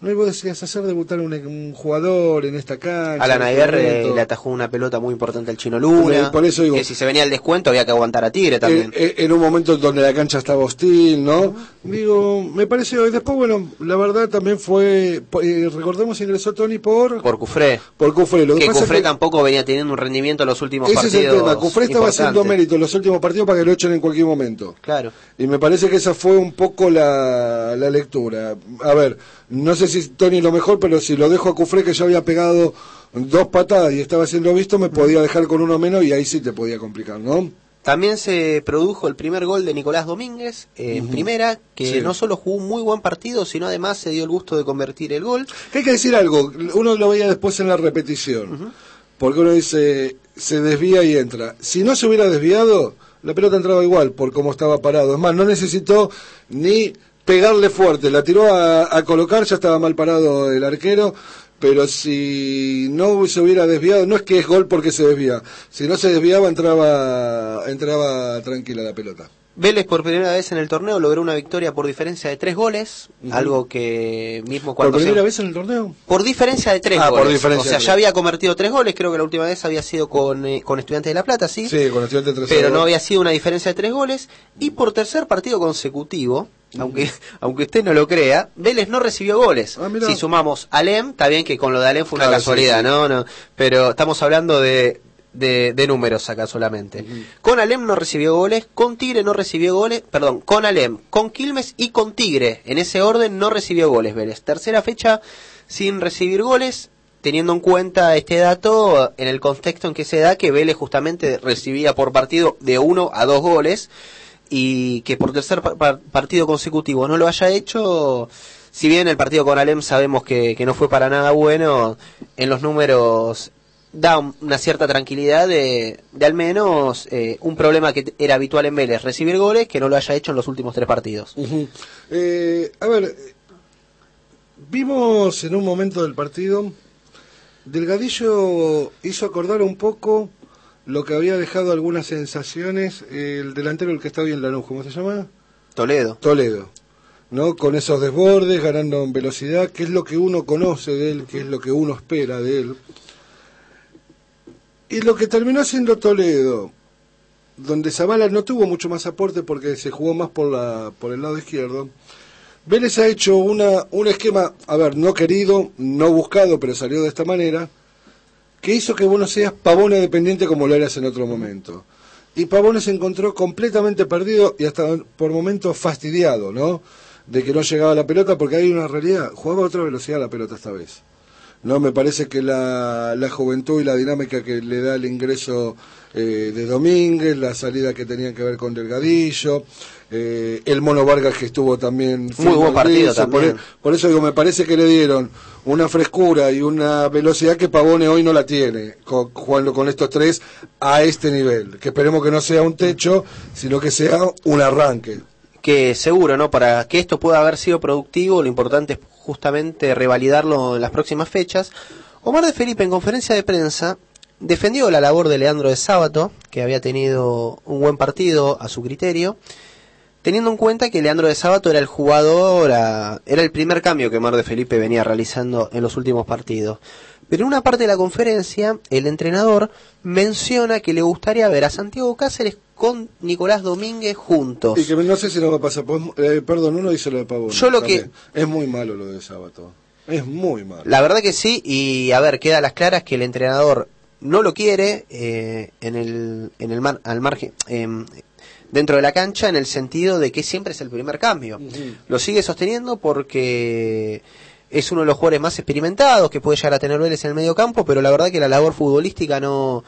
No, y vos decías hacer debutar un, un jugador en esta cancha. Alan Aguirre momento. le atajó una pelota muy importante al Chino Luna. Por eso digo- que si se venía el descuento había que aguantar a Tigre también. Eh, eh, en un momento donde la cancha estaba hostil, ¿no? Digo, me pareció, y después, bueno, la verdad también fue, eh, recordemos, ingresó Tony por, por Cufré. por Cufré. Lo que, Que pasa Cufré es que tampoco venía teniendo un rendimiento en los últimos ese es partidos. el tema, Cufré estaba haciendo mérito en los últimos partidos para que lo echen en cualquier momento. Claro. Y me parece que esa fue un poco la, la lectura. A ver, No sé si Tony lo mejor, pero si lo dejo a Cufré que ya había pegado dos patadas y estaba siendo visto, me podía dejar con uno menos y ahí sí te podía complicar, ¿no? También se produjo el primer gol de Nicolás Domínguez eh, en primera, que Sí. no solo jugó un muy buen partido, sino además se dio el gusto de convertir el gol. Hay que decir algo, uno lo veía después en la repetición, porque uno dice, se desvía y entra. Si no se hubiera desviado, la pelota entraba igual, por cómo estaba parado. Es más, no necesitó ni pegarle fuerte, la tiró a, a colocar, ya estaba mal parado el arquero, pero si no se hubiera desviado, no es que es gol porque se desvía, si no se desviaba entraba, entraba tranquila la pelota. Vélez por primera vez en el torneo logró una victoria por diferencia de tres goles, algo que mismo ¿Por cuando se- primera vez en el torneo? Por diferencia de tres Ah, por goles. diferencia o sea, de ya había convertido tres goles, creo que la última vez había sido con, eh, con Estudiantes de La Plata, ¿sí? Sí, con estudiante de Pero no había sido una diferencia de tres goles. Y por tercer partido consecutivo, aunque, aunque usted no lo crea, Vélez no recibió goles. Ah, si sumamos Alem, está bien que con lo de Alem fue una Claro, casualidad, sí, sí. ¿no? no Pero estamos hablando de, de, de números acá solamente. Con Alem no recibió goles, con Tigre no recibió goles, perdón, con Alem, con Quilmes y con Tigre. En ese orden no recibió goles Vélez. Tercera fecha sin recibir goles. Teniendo en cuenta este dato en el contexto en que se da que Vélez justamente recibía por partido de uno a dos goles y que por tercer par- par- partido consecutivo no lo haya hecho, si bien el partido con Alem sabemos que, no fue para nada bueno, en los números da un- una cierta tranquilidad de, de al menos eh, un problema que era habitual en Vélez, recibir goles, que no lo haya hecho en los últimos tres partidos. Eh, a ver, vimos en un momento del partido, Delgadillo hizo acordar un poco lo que había dejado algunas sensaciones el delantero el que está hoy en Lanús, ¿cómo se llama? Toledo. Toledo, ¿no? Con esos desbordes, ganando en velocidad, que es lo que uno conoce de él, que es lo que uno espera de él. Y lo que terminó siendo Toledo, donde Zavala no tuvo mucho más aporte porque se jugó más por, la, por el lado izquierdo, Vélez ha hecho una, un esquema, a ver, no querido, no buscado, pero salió de esta manera, que hizo que vos no seas Pavone dependiente como lo eras en otro momento. Y Pavone se encontró completamente perdido y hasta por momentos fastidiado, ¿no? De que no llegaba la pelota, porque hay una realidad, jugaba a otra velocidad la pelota esta vez. No, me parece que la, la juventud y la dinámica que le da el ingreso eh, de Domínguez, la salida que tenían que ver con Delgadillo, eh, el Mono Vargas que estuvo también... Muy buen partido por, también. e- por eso digo, me parece que le dieron una frescura y una velocidad que Pavone hoy no la tiene, jugando con estos tres a este nivel. Que esperemos que no sea un techo, sino que sea un arranque. que seguro, ¿no? Para que esto pueda haber sido productivo, lo importante es justamente revalidarlo en las próximas fechas. Omar de Felipe en conferencia de prensa defendió la labor de Leandro de Sábato, que había tenido un buen partido a su criterio, teniendo en cuenta que Leandro de Sábato era el jugador, a- era el primer cambio que Omar de Felipe venía realizando en los últimos partidos. Pero en una parte de la conferencia, el entrenador menciona que le gustaría ver a Santiago Cáceres con Nicolás Domínguez juntos. Y que no sé si nos va a pasar. pues, eh, perdón, uno dice lo de Pavone. Yo lo también. que- Es muy malo lo de Sábato. Es muy malo. La verdad que sí, y a ver, queda a las claras que el entrenador no lo quiere eh, en el, en el mar- al margen, em, dentro de la cancha, en el sentido de que siempre es el primer cambio. Lo sigue sosteniendo porque es uno de los jugadores más experimentados que puede llegar a tener Vélez en el medio campo, pero la verdad que la labor futbolística no,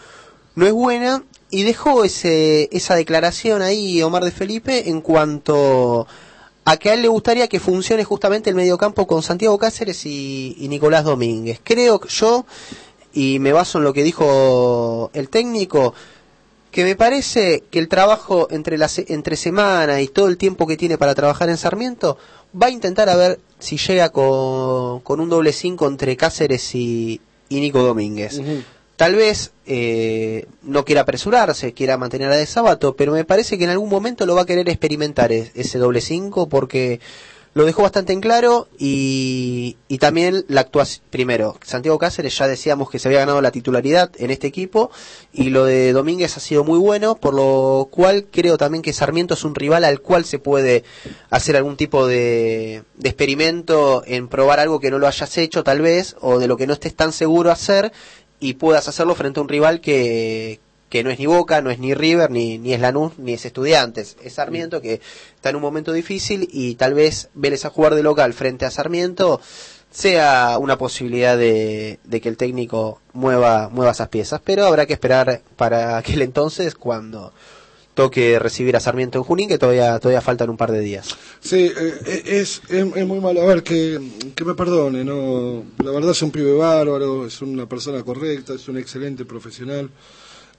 no es buena y dejó ese, esa declaración ahí Omar de Felipe en cuanto a que a él le gustaría que funcione justamente el mediocampo con Santiago Cáceres y, y Nicolás Domínguez. Creo que yo, y me baso en lo que dijo el técnico, que me parece que el trabajo entre, la, se- entre semana y todo el tiempo que tiene para trabajar en Sarmiento va a intentar a ver si llega con, con un doble 5 entre Cáceres y, y Nico Domínguez. Tal vez eh, no quiera apresurarse, quiera mantener a de sábado, pero me parece que en algún momento lo va a querer experimentar es- ese doble 5 porque lo dejó bastante en claro y, y también la actuación. Primero, Santiago Cáceres ya decíamos que se había ganado la titularidad en este equipo y lo de Domínguez ha sido muy bueno, por lo cual creo también que Sarmiento es un rival al cual se puede hacer algún tipo de, de experimento en probar algo que no lo hayas hecho tal vez o de lo que no estés tan seguro hacer y puedas hacerlo frente a un rival que, que no es ni Boca, no es ni River, ni, ni es Lanús, ni es Estudiantes. Es Sarmiento que está en un momento difícil y tal vez Vélez a jugar de local frente a Sarmiento sea una posibilidad de, de que el técnico mueva, mueva esas piezas. Pero habrá que esperar para aquel entonces cuando toque recibir a Sarmiento en Junín, que todavía, todavía faltan un par de días. Sí, eh, es, es, es muy malo. A ver, que, que me perdone, ¿no? La verdad es un pibe bárbaro, es una persona correcta, es un excelente profesional.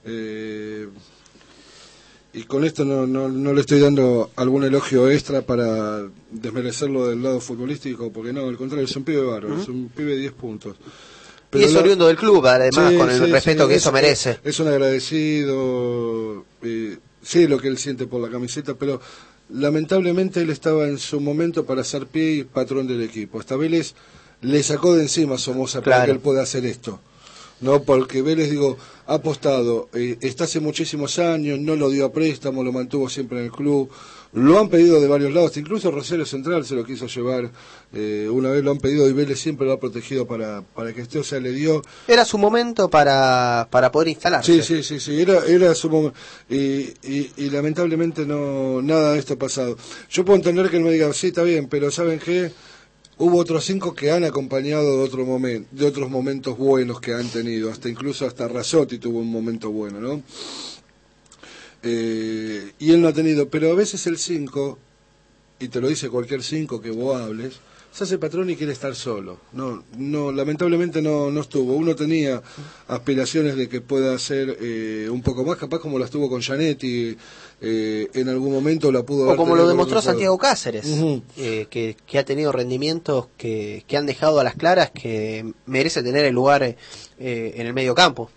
Eh, y con esto no, no, no le estoy dando algún elogio extra para desmerecerlo del lado futbolístico, porque no, al contrario, es un pibe bárbaro, es un pibe de 10 puntos. y es la- oriundo del club, además, Sí, con el sí, respeto sí, que es- eso merece. Es un agradecido, eh, sí, lo que él siente por la camiseta, pero lamentablemente él estaba en su momento para ser pie y patrón del equipo. Hasta Vélez le sacó de encima a Somoza para Claro. que él pueda hacer esto. No, porque Vélez, digo, ha apostado, eh, está hace muchísimos años, no lo dio a préstamo, lo mantuvo siempre en el club, lo han pedido de varios lados, incluso Rosario Central se lo quiso llevar, eh, una vez lo han pedido y Vélez siempre lo ha protegido para, para que esté, o sea, le dio Era su momento para, para poder instalarse. Sí, sí, sí, sí, era, era su momento. Y, y, y lamentablemente no, nada de esto ha pasado. Yo puedo entender que él me diga, sí, está bien, pero ¿saben qué? Hubo otros cinco que han acompañado de, otro de otros momentos buenos que han tenido, hasta incluso hasta Razotti tuvo un momento bueno, ¿no? Eh, y él no ha tenido, pero a veces el cinco, y te lo dice cualquier cinco que vos hables, se hace patrón y quiere estar solo. No, no, lamentablemente no, no estuvo. Uno tenía aspiraciones de que pueda hacer eh, un poco más, capaz como las tuvo con Janetti, eh, en algún momento la pudo O como lo demostró Santiago. Cáceres, eh, que, que ha tenido rendimientos que, que han dejado a las claras que merece tener el lugar eh, en el medio campo.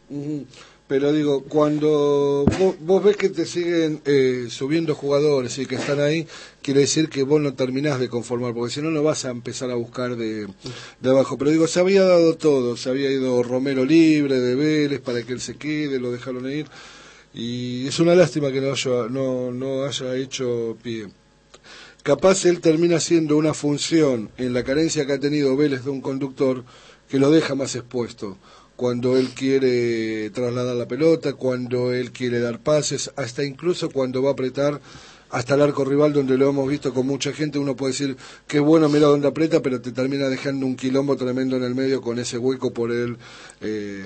Pero digo, cuando vos, vos ves que te siguen eh, subiendo jugadores y que están ahí, quiere decir que vos no terminás de conformar, porque si no, no vas a empezar a buscar de, de abajo. Pero digo, se había dado todo, se había ido Romero libre de Vélez para que él se quede, lo dejaron ir, y es una lástima que no haya, no, no haya hecho pie. Capaz él termina siendo una función en la carencia que ha tenido Vélez de un conductor que lo deja más expuesto. Cuando él quiere trasladar la pelota, cuando él quiere dar pases, hasta incluso cuando va a apretar hasta el arco rival donde lo hemos visto con mucha gente, uno puede decir qué bueno, mira dónde aprieta, pero te termina dejando un quilombo tremendo en el medio con ese hueco por él eh,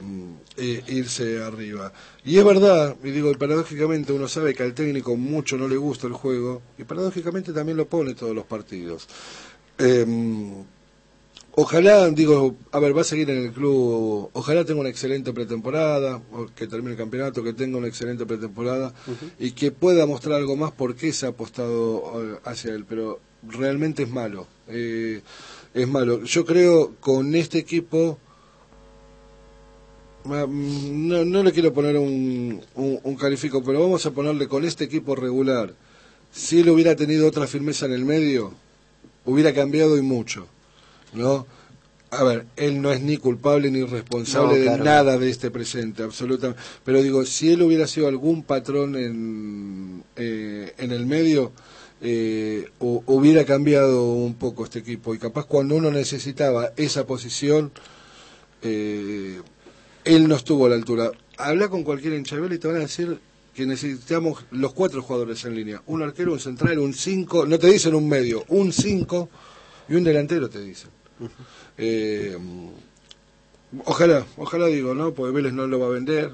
eh, irse arriba. Y es verdad, y digo, paradójicamente uno sabe que al técnico mucho no le gusta el juego, y paradójicamente también lo pone todos los partidos. Eh, Ojalá, digo, a ver, va a seguir en el club, ojalá tenga una excelente pretemporada, que termine el campeonato, que tenga una excelente pretemporada y que pueda mostrar algo más por qué se ha apostado eh, hacia él, pero realmente es malo, eh, es malo. Yo creo con este equipo, no, no le quiero poner un, un, un califico, pero vamos a ponerle con este equipo regular, si él hubiera tenido otra firmeza en el medio, hubiera cambiado y mucho. ¿No? A ver, él no es ni culpable ni responsable No, claro. de nada de este presente, absolutamente. Pero digo, si él hubiera sido algún patrón en, eh, en el medio, eh, hu- hubiera cambiado un poco este equipo. Y capaz cuando uno necesitaba esa posición, eh, él no estuvo a la altura. Habla con cualquier hincha de Vélez y te van a decir que necesitamos los cuatro jugadores en línea. Un arquero, un central, un cinco, no te dicen un medio, un cinco y un delantero te dicen. Eh, ojalá, ojalá digo, ¿no? Porque Vélez no lo va a vender.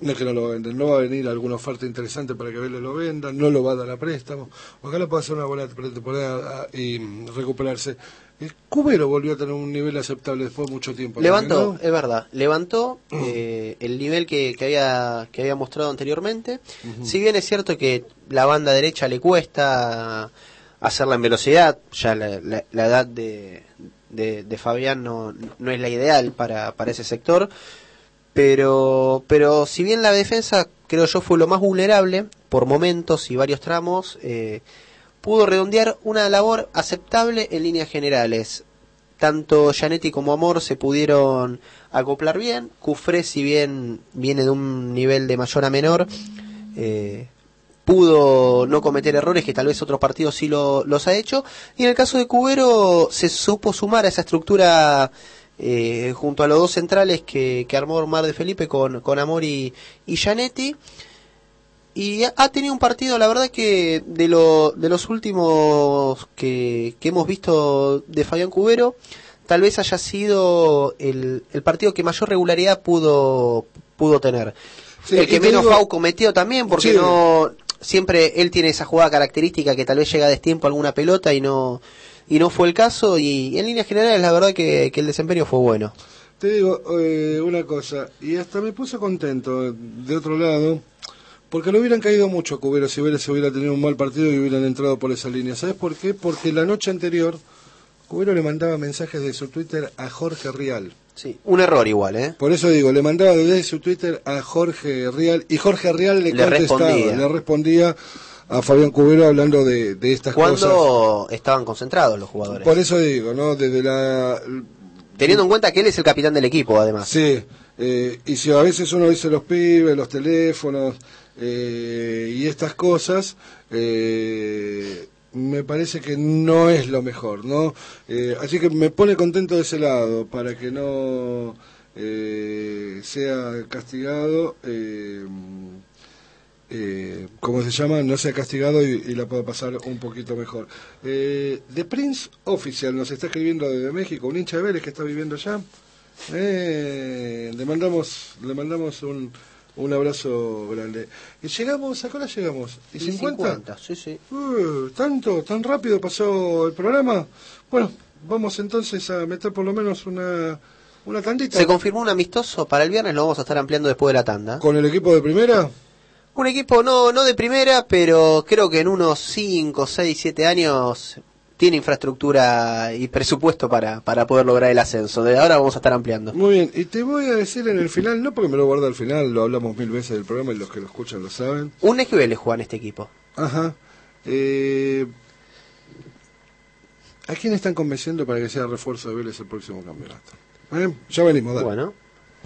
No es que no lo va a vender, no va a venir alguna oferta interesante para que Vélez lo venda, no lo va a dar a préstamo. Ojalá pueda hacer una buena pretemporada ah, y recuperarse. El Cubero volvió a tener un nivel aceptable después de mucho tiempo. Levantó, es verdad, levantó eh, el nivel que, que había que había mostrado anteriormente. Si bien es cierto que la banda derecha le cuesta hacerla en velocidad, ya la, la- la edad de, de, Fabián no, no es la ideal para, para ese sector, pero, pero si bien la defensa creo yo fue lo más vulnerable por momentos y varios tramos, eh, pudo redondear una labor aceptable en líneas generales. Tanto Janetti como Amor se pudieron acoplar bien. Cufré, si bien viene de un nivel de mayor a menor, eh, pudo no cometer errores que tal vez otros partidos sí lo- los ha hecho. Y en el caso de Cubero se supo sumar a esa estructura eh, junto a los dos centrales que, que armó Mar de Felipe con, con Amor y, y Gianetti. Y ha- tenido un partido, la verdad que de, lo, de los últimos que, que hemos visto de Fabián Cubero, tal vez haya sido el, el partido que mayor regularidad pudo, pudo tener. Sí, el que menos digo- FAU cometió también, porque Sí. no siempre él tiene esa jugada característica que tal vez llega a destiempo alguna pelota y no y no fue el caso y en líneas generales la verdad que, el desempeño fue bueno. Te digo eh, una cosa, y hasta me puse contento de otro lado, porque le hubieran caído mucho Cubero si Vélez hubiera tenido un mal partido y hubieran entrado por esa línea. ¿Sabes por qué? Porque la noche anterior Cubero le mandaba mensajes de su Twitter a Jorge Rial. Sí, un error igual, ¿eh? Por eso digo, le mandaba desde su Twitter a Jorge Rial y Jorge Rial le, Le contestaba, respondía. le respondía a Fabián Cubero hablando de, de estas cosas. Cuando estaban concentrados los jugadores. Por eso digo, ¿no? Desde la Teniendo en cuenta que él es el capitán del equipo, además. Sí, eh, y si a veces uno dice los pibes, los teléfonos eh, y estas cosas, eh, me parece que no es lo mejor, ¿no? Eh, así que me pone contento de ese lado, para que no eh, sea castigado. Eh, eh, ¿cómo se llama? No sea castigado y, y la pueda pasar un poquito mejor. Eh, The Prince Official nos está escribiendo desde México, un hincha de Vélez que está viviendo allá. Eh, le mandamos, le mandamos un, un abrazo grande. Y llegamos, ¿a qué hora llegamos? ¿Y 50? sí, sí. Uh, ¿Tanto? ¿Tan rápido pasó el programa? Bueno, vamos entonces a meter por lo menos una, una tandita. Se confirmó un amistoso para el viernes, lo vamos a estar ampliando después de la tanda. ¿Con el equipo de primera? Un equipo no, no de primera, pero creo que en unos 5, 6, 7 años tiene infraestructura y presupuesto para, para poder lograr el ascenso. De ahora vamos a estar ampliando. Muy bien, y te voy a decir en el final, no porque me lo guardo al final, lo hablamos mil veces del programa y los que lo escuchan lo saben. Un le juega en este equipo. Ajá. Eh, ¿A quién están convenciendo para que sea refuerzo de Vélez el próximo campeonato? ¿Eh? Ya venimos, dale. Bueno.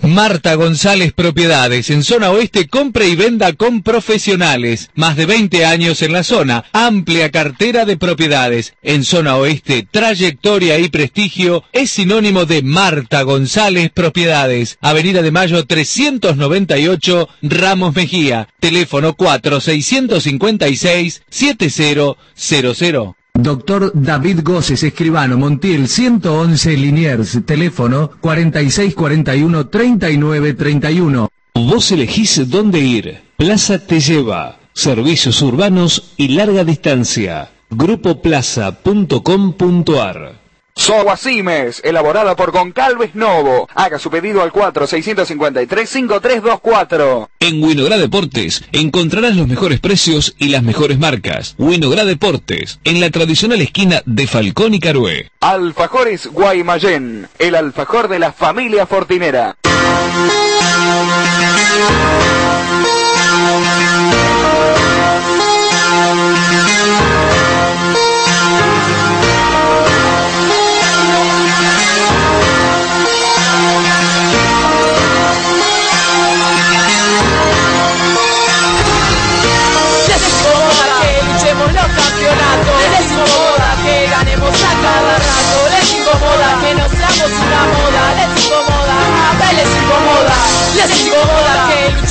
Marta González Propiedades, en zona oeste, compra y venda con profesionales. Más de 20 años en la zona, amplia cartera de propiedades. En zona oeste, trayectoria y prestigio es sinónimo de Marta González Propiedades. Avenida de Mayo 398, Ramos Mejía. Teléfono 4656-7000. Doctor David Goces, escribano, Montiel 111 Liniers, teléfono 4641-3931. Vos elegís dónde ir. Plaza te lleva. Servicios urbanos y larga distancia. Grupoplaza.com.ar Soba Simes, elaborada por Goncalves Novo. Haga su pedido al 4-653-5324. En Winograd Deportes encontrarás los mejores precios y las mejores marcas. Winograd Deportes, en la tradicional esquina de Falcón y Carué. Alfajores Guaymallén, el alfajor de la familia Fortinera.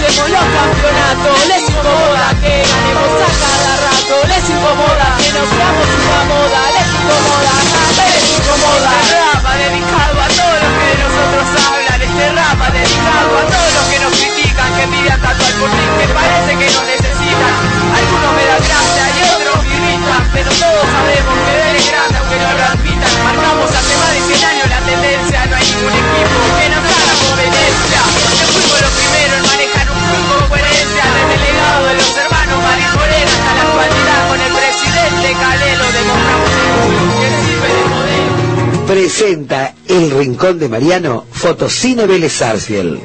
Luchemos los campeonatos. Les incomoda que ganemos a cada rato. Les incomoda que no seamos una moda. Les incomoda, les incomoda. Este rap va dedicado a todos los que de nosotros hablan. Este rap va dedicado a todos los que nos critican. Que envidian tanto al Fortín que parece que no necesitan. Algunos me dan gracia y otros me irritan Pero todos sabemos que Vélez es grande aunque no lo admitan Marcamos hace más de Presenta El Rincón de Mariano, Fotocine Vélez Sarsfield.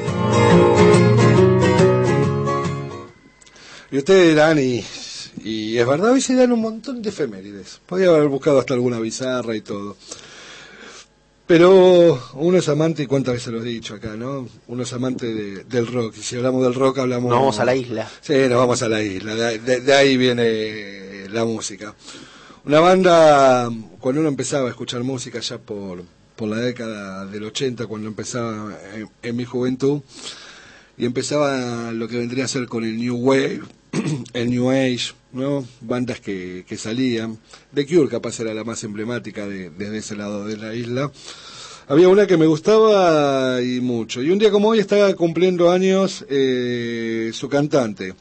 Y ustedes dirán, y, y es verdad, hoy se dan un montón de efemérides. Podría haber buscado hasta alguna bizarra y todo. Pero uno es amante, y cuántas veces lo he dicho acá, ¿no? Uno es amante de- del rock. Y si hablamos del rock, hablamos. Nos vamos a la isla. Sí, nos vamos a la isla. De, de- de ahí viene la música. Una banda, cuando uno empezaba a escuchar música ya por, por la década del 80 cuando empezaba en, mi juventud y empezaba lo que vendría a ser con el New Wave, el New Age, ¿no? Bandas que, que salían. The Cure capaz era la más emblemática de, desde ese lado de la isla. Había una que me gustaba y mucho. Y un día como hoy estaba cumpliendo años eh, su cantante,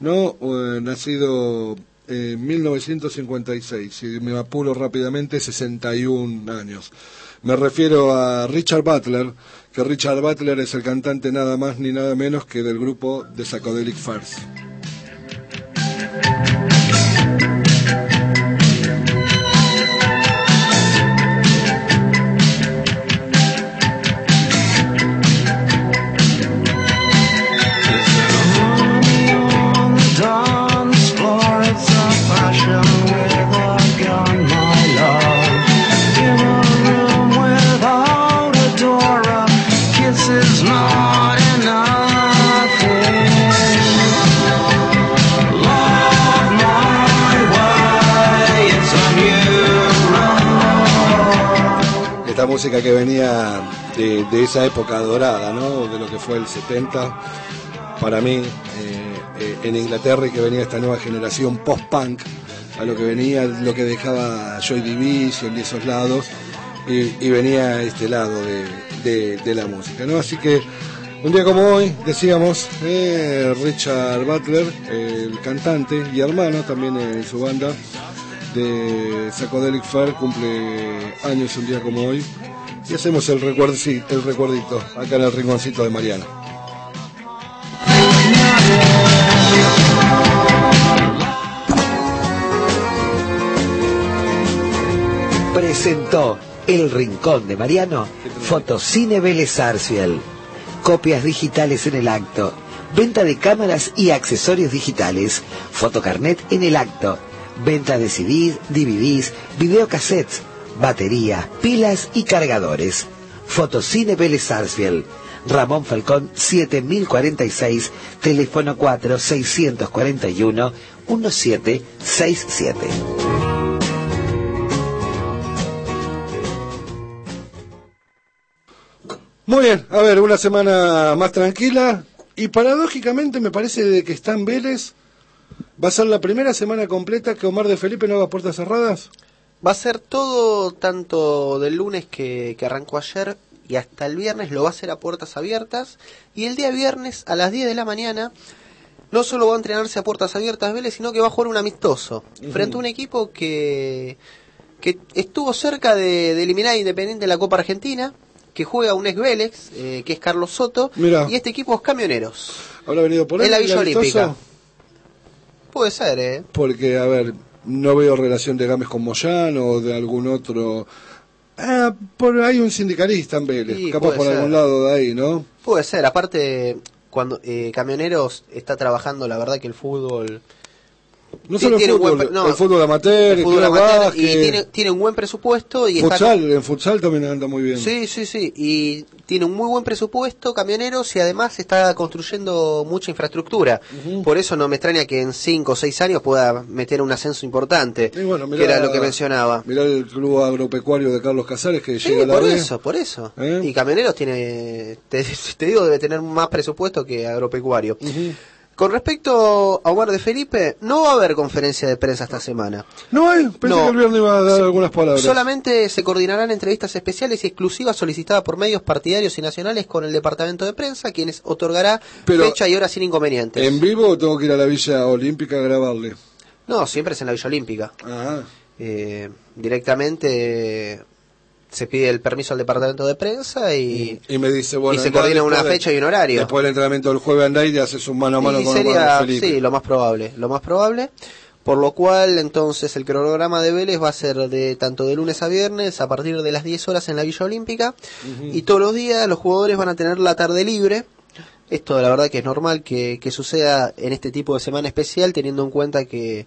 ¿no? Eh, nacido en 1956, si me apuro rápidamente, 61 años. Me refiero a Richard Butler, que Richard Butler es el cantante nada más ni nada menos que del grupo de Psychedelic Furs. Música que venía de, esa época dorada, ¿no? De lo que fue el 70, para mí, eh, eh, en Inglaterra y que venía esta nueva generación post-punk, a lo que venía, lo que dejaba Joy Division y esos lados, y, y venía este lado de la música, ¿no? Así que un día como hoy, decíamos, eh, Richard Butler, el cantante y hermano también en su banda de Psychedelic Fair, cumple años un día como hoy, y hacemos el, recuerdi- el recuerdito acá en el rinconcito de Mariana. Presentó El Rincón de Mariano, Fotocine Vélez Sarsfield. Copias digitales en el acto. Venta de cámaras y accesorios digitales. Fotocarnet en el acto. Venta de CDs, DVDs, videocassettes, batería, pilas y cargadores. Fotocine Vélez Sarsfield. Ramón Falcón 7046, teléfono 4 641 1767. Muy bien, a ver, una semana más tranquila y paradójicamente me parece de que está en Vélez. ¿Va a ser la primera semana completa que Omar de Felipe no haga puertas cerradas? Va a ser todo tanto del lunes que, que arrancó ayer y hasta el viernes lo va a hacer a puertas abiertas. Y el día viernes a las 10 de la mañana no solo va a entrenarse a puertas abiertas Vélez, sino que va a jugar un amistoso frente a un equipo que, que estuvo cerca de, de eliminar a Independiente en la Copa Argentina, que juega un ex Vélez, eh, que es Carlos Soto, Mirá. y este equipo es Camioneros. ¿Habrá venido por él? En la Villa? Olímpica. Puede ser, ¿eh? Porque, a ver, no veo relación de Gámez con Moyano o de algún otro. Ah, por ahí un sindicalista en Vélez, Sí, capaz por ser. algún lado de ahí, ¿no? Puede ser, aparte, cuando eh, Camioneros está trabajando, la verdad que el fútbol... No solo el fútbol, buen no, el fútbol amateur, el fútbol amateur, básquet, y tiene, tiene un buen presupuesto y está... futsal, en futsal también anda muy bien. Sí, sí, sí, y tiene un muy buen presupuesto, Camioneros, y además está construyendo mucha infraestructura. Por eso no me extraña que en 5 o 6 años pueda meter un ascenso importante, Y bueno, que mirá- era lo que mencionaba. Mirá el club agropecuario de Carlos Casares que Sí, llega a la por B. eso, por eso. ¿Eh? Y Camioneros tiene, te, te digo, debe tener más presupuesto que Agropecuario. Con respecto a Omar de Felipe, no va a haber conferencia de prensa esta semana. No hay, pensé No. que el viernes iba a dar algunas palabras. Solamente se coordinarán entrevistas especiales y exclusivas solicitadas por medios partidarios y nacionales con el departamento de prensa, quienes otorgará Pero- fecha y hora sin inconvenientes. ¿En vivo o tengo que ir a la Villa Olímpica a grabarle? No, siempre es en la Villa Olímpica. Ah, Eh, directamente se pide el permiso al departamento de prensa y, y me dice, bueno... y se coordina una de- fecha y un horario. Después del entrenamiento del jueves andá y haces un mano a mano Y con sería, Felipe. sí, lo más probable, lo más probable. Por lo cual, entonces, el cronograma de Vélez va a ser de tanto de lunes a viernes a partir de las 10 horas en la Villa Olímpica y todos los días los jugadores van a tener la tarde libre. Esto, la verdad, que es normal que, que suceda en este tipo de semana especial, teniendo en cuenta que,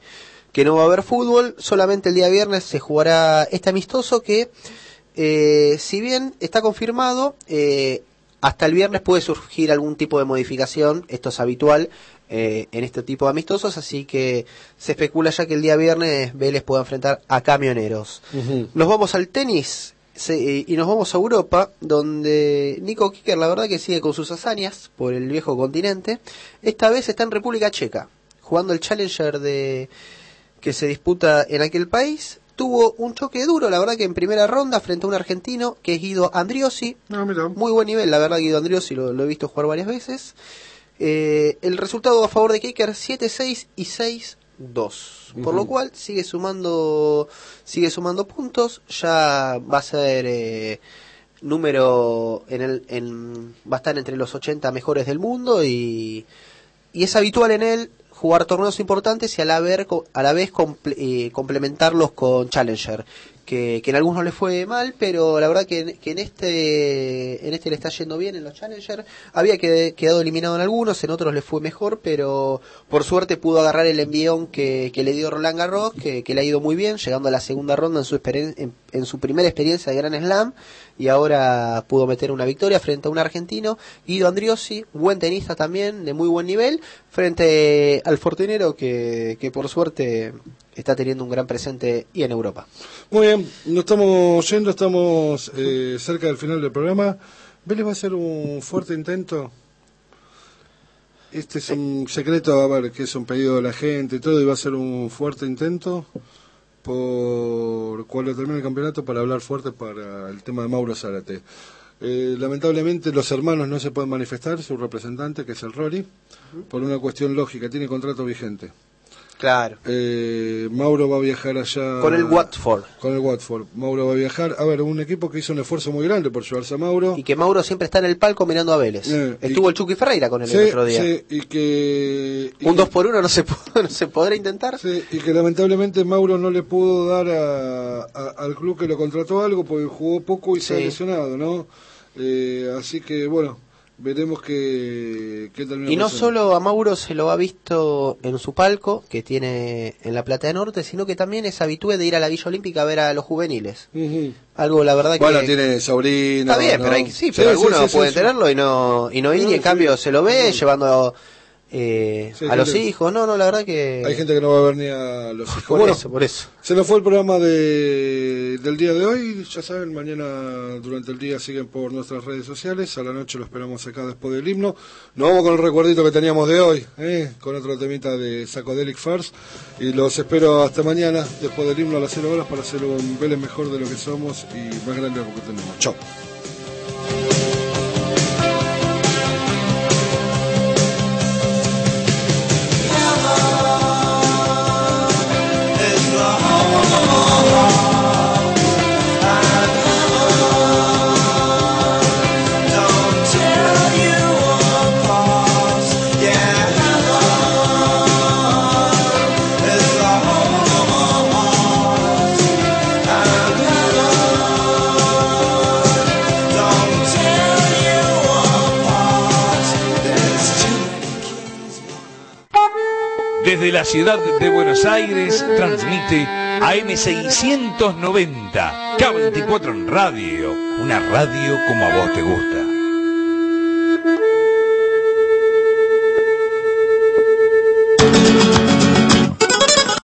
que no va a haber fútbol. Solamente el día viernes se jugará este amistoso que, eh, si bien está confirmado, eh, hasta el viernes puede surgir algún tipo de modificación, esto es habitual eh, en este tipo de amistosos, así que se especula ya que el día viernes Vélez pueda enfrentar a camioneros. Nos vamos al tenis se- y nos vamos a Europa, donde Nico Kicker, la verdad que sigue con sus hazañas por el viejo continente. Esta vez está en República Checa, jugando el Challenger de que se disputa en aquel país. Tuvo un choque duro, la verdad que en primera ronda frente a un argentino que es Guido Andriosi. Muy buen nivel, la verdad Guido Andriosi lo, lo he visto jugar varias veces. Eh, el resultado a favor de Kicker 7-6 y 6-2. Por lo cual sigue sumando sigue sumando puntos. Ya va a ser eh, número en el en va a estar entre los 80 mejores del mundo y y es habitual en él jugar torneos importantes y a la, ver, a la vez comple- eh, complementarlos con Challenger, que, en algunos le fue mal, pero la verdad que, que en este en este le está yendo bien en los Challenger. Había que- quedado eliminado en algunos, en otros le fue mejor, pero por suerte pudo agarrar el envión que, le dio Roland Garros, que, le ha ido muy bien, llegando a la segunda ronda en su, en, en su primera experiencia de Gran Slam, y ahora pudo meter una victoria frente a un argentino, Guido Andriosi, buen tenista también, de muy buen nivel, frente al Fortinero que, que por suerte está teniendo un gran presente y en Europa. Muy bien, nos estamos yendo, estamos eh, cerca del final del programa. Vélez va a hacer un fuerte intento. Este es un secreto, a ver, que es un pedido de la gente y todo, y va a ser un fuerte intento por cuando termine el campeonato para hablar fuerte para el tema de Mauro Zárate. Eh, lamentablemente los hermanos no se pueden manifestar, su representante, que es el Rory, por una cuestión lógica, tiene contrato vigente. Claro. Eh, Mauro va a viajar allá. Con el Watford. Con el Watford. Mauro va a viajar. A ver, un equipo que hizo un esfuerzo muy grande por llevarse a Mauro. Y que Mauro siempre está en el palco mirando a Vélez. Eh, y- Estuvo el Chucky Ferreira con él Sí, el otro día. sí, y que. y- Un 2 por 1 no se, no se podrá intentar. sí, y que lamentablemente Mauro no le pudo dar a- a- al club que lo contrató algo porque jugó poco y se ha lesionado, ¿no? Eh, así que, bueno, veremos qué, qué termina Y no pasando. solo a Mauro se lo ha visto en su palco, que tiene en la Platea Norte, sino que también es habitué de ir a la Villa Olímpica a ver a los juveniles. Ujú. Algo, la verdad, Bueno, que... tiene sobrino. Está bien, ¿no? pero hay, sí, pero algunos sí, sí, pueden sí. tenerlo y no, y no ir, y en sí. cambio se lo ve llevando eh, Sí, a los hijos. No, no, la verdad que... Hay gente que no va a ver ni a los hijos. Por Bueno, eso, por eso. Se nos fue el programa de, del día de hoy. Ya saben, mañana durante el día siguen por nuestras redes sociales. A la noche lo esperamos acá después del himno. Nos vamos con el recuerdito que teníamos de hoy, ¿eh? con otro temita de Sacodelic First. Y los espero hasta mañana, después del himno a las 0 horas, para hacer un Vélez mejor de lo que somos y más grande de lo que tenemos. Chao. La ciudad de Buenos Aires transmite AM690, K24 en radio, una radio como a vos te gusta.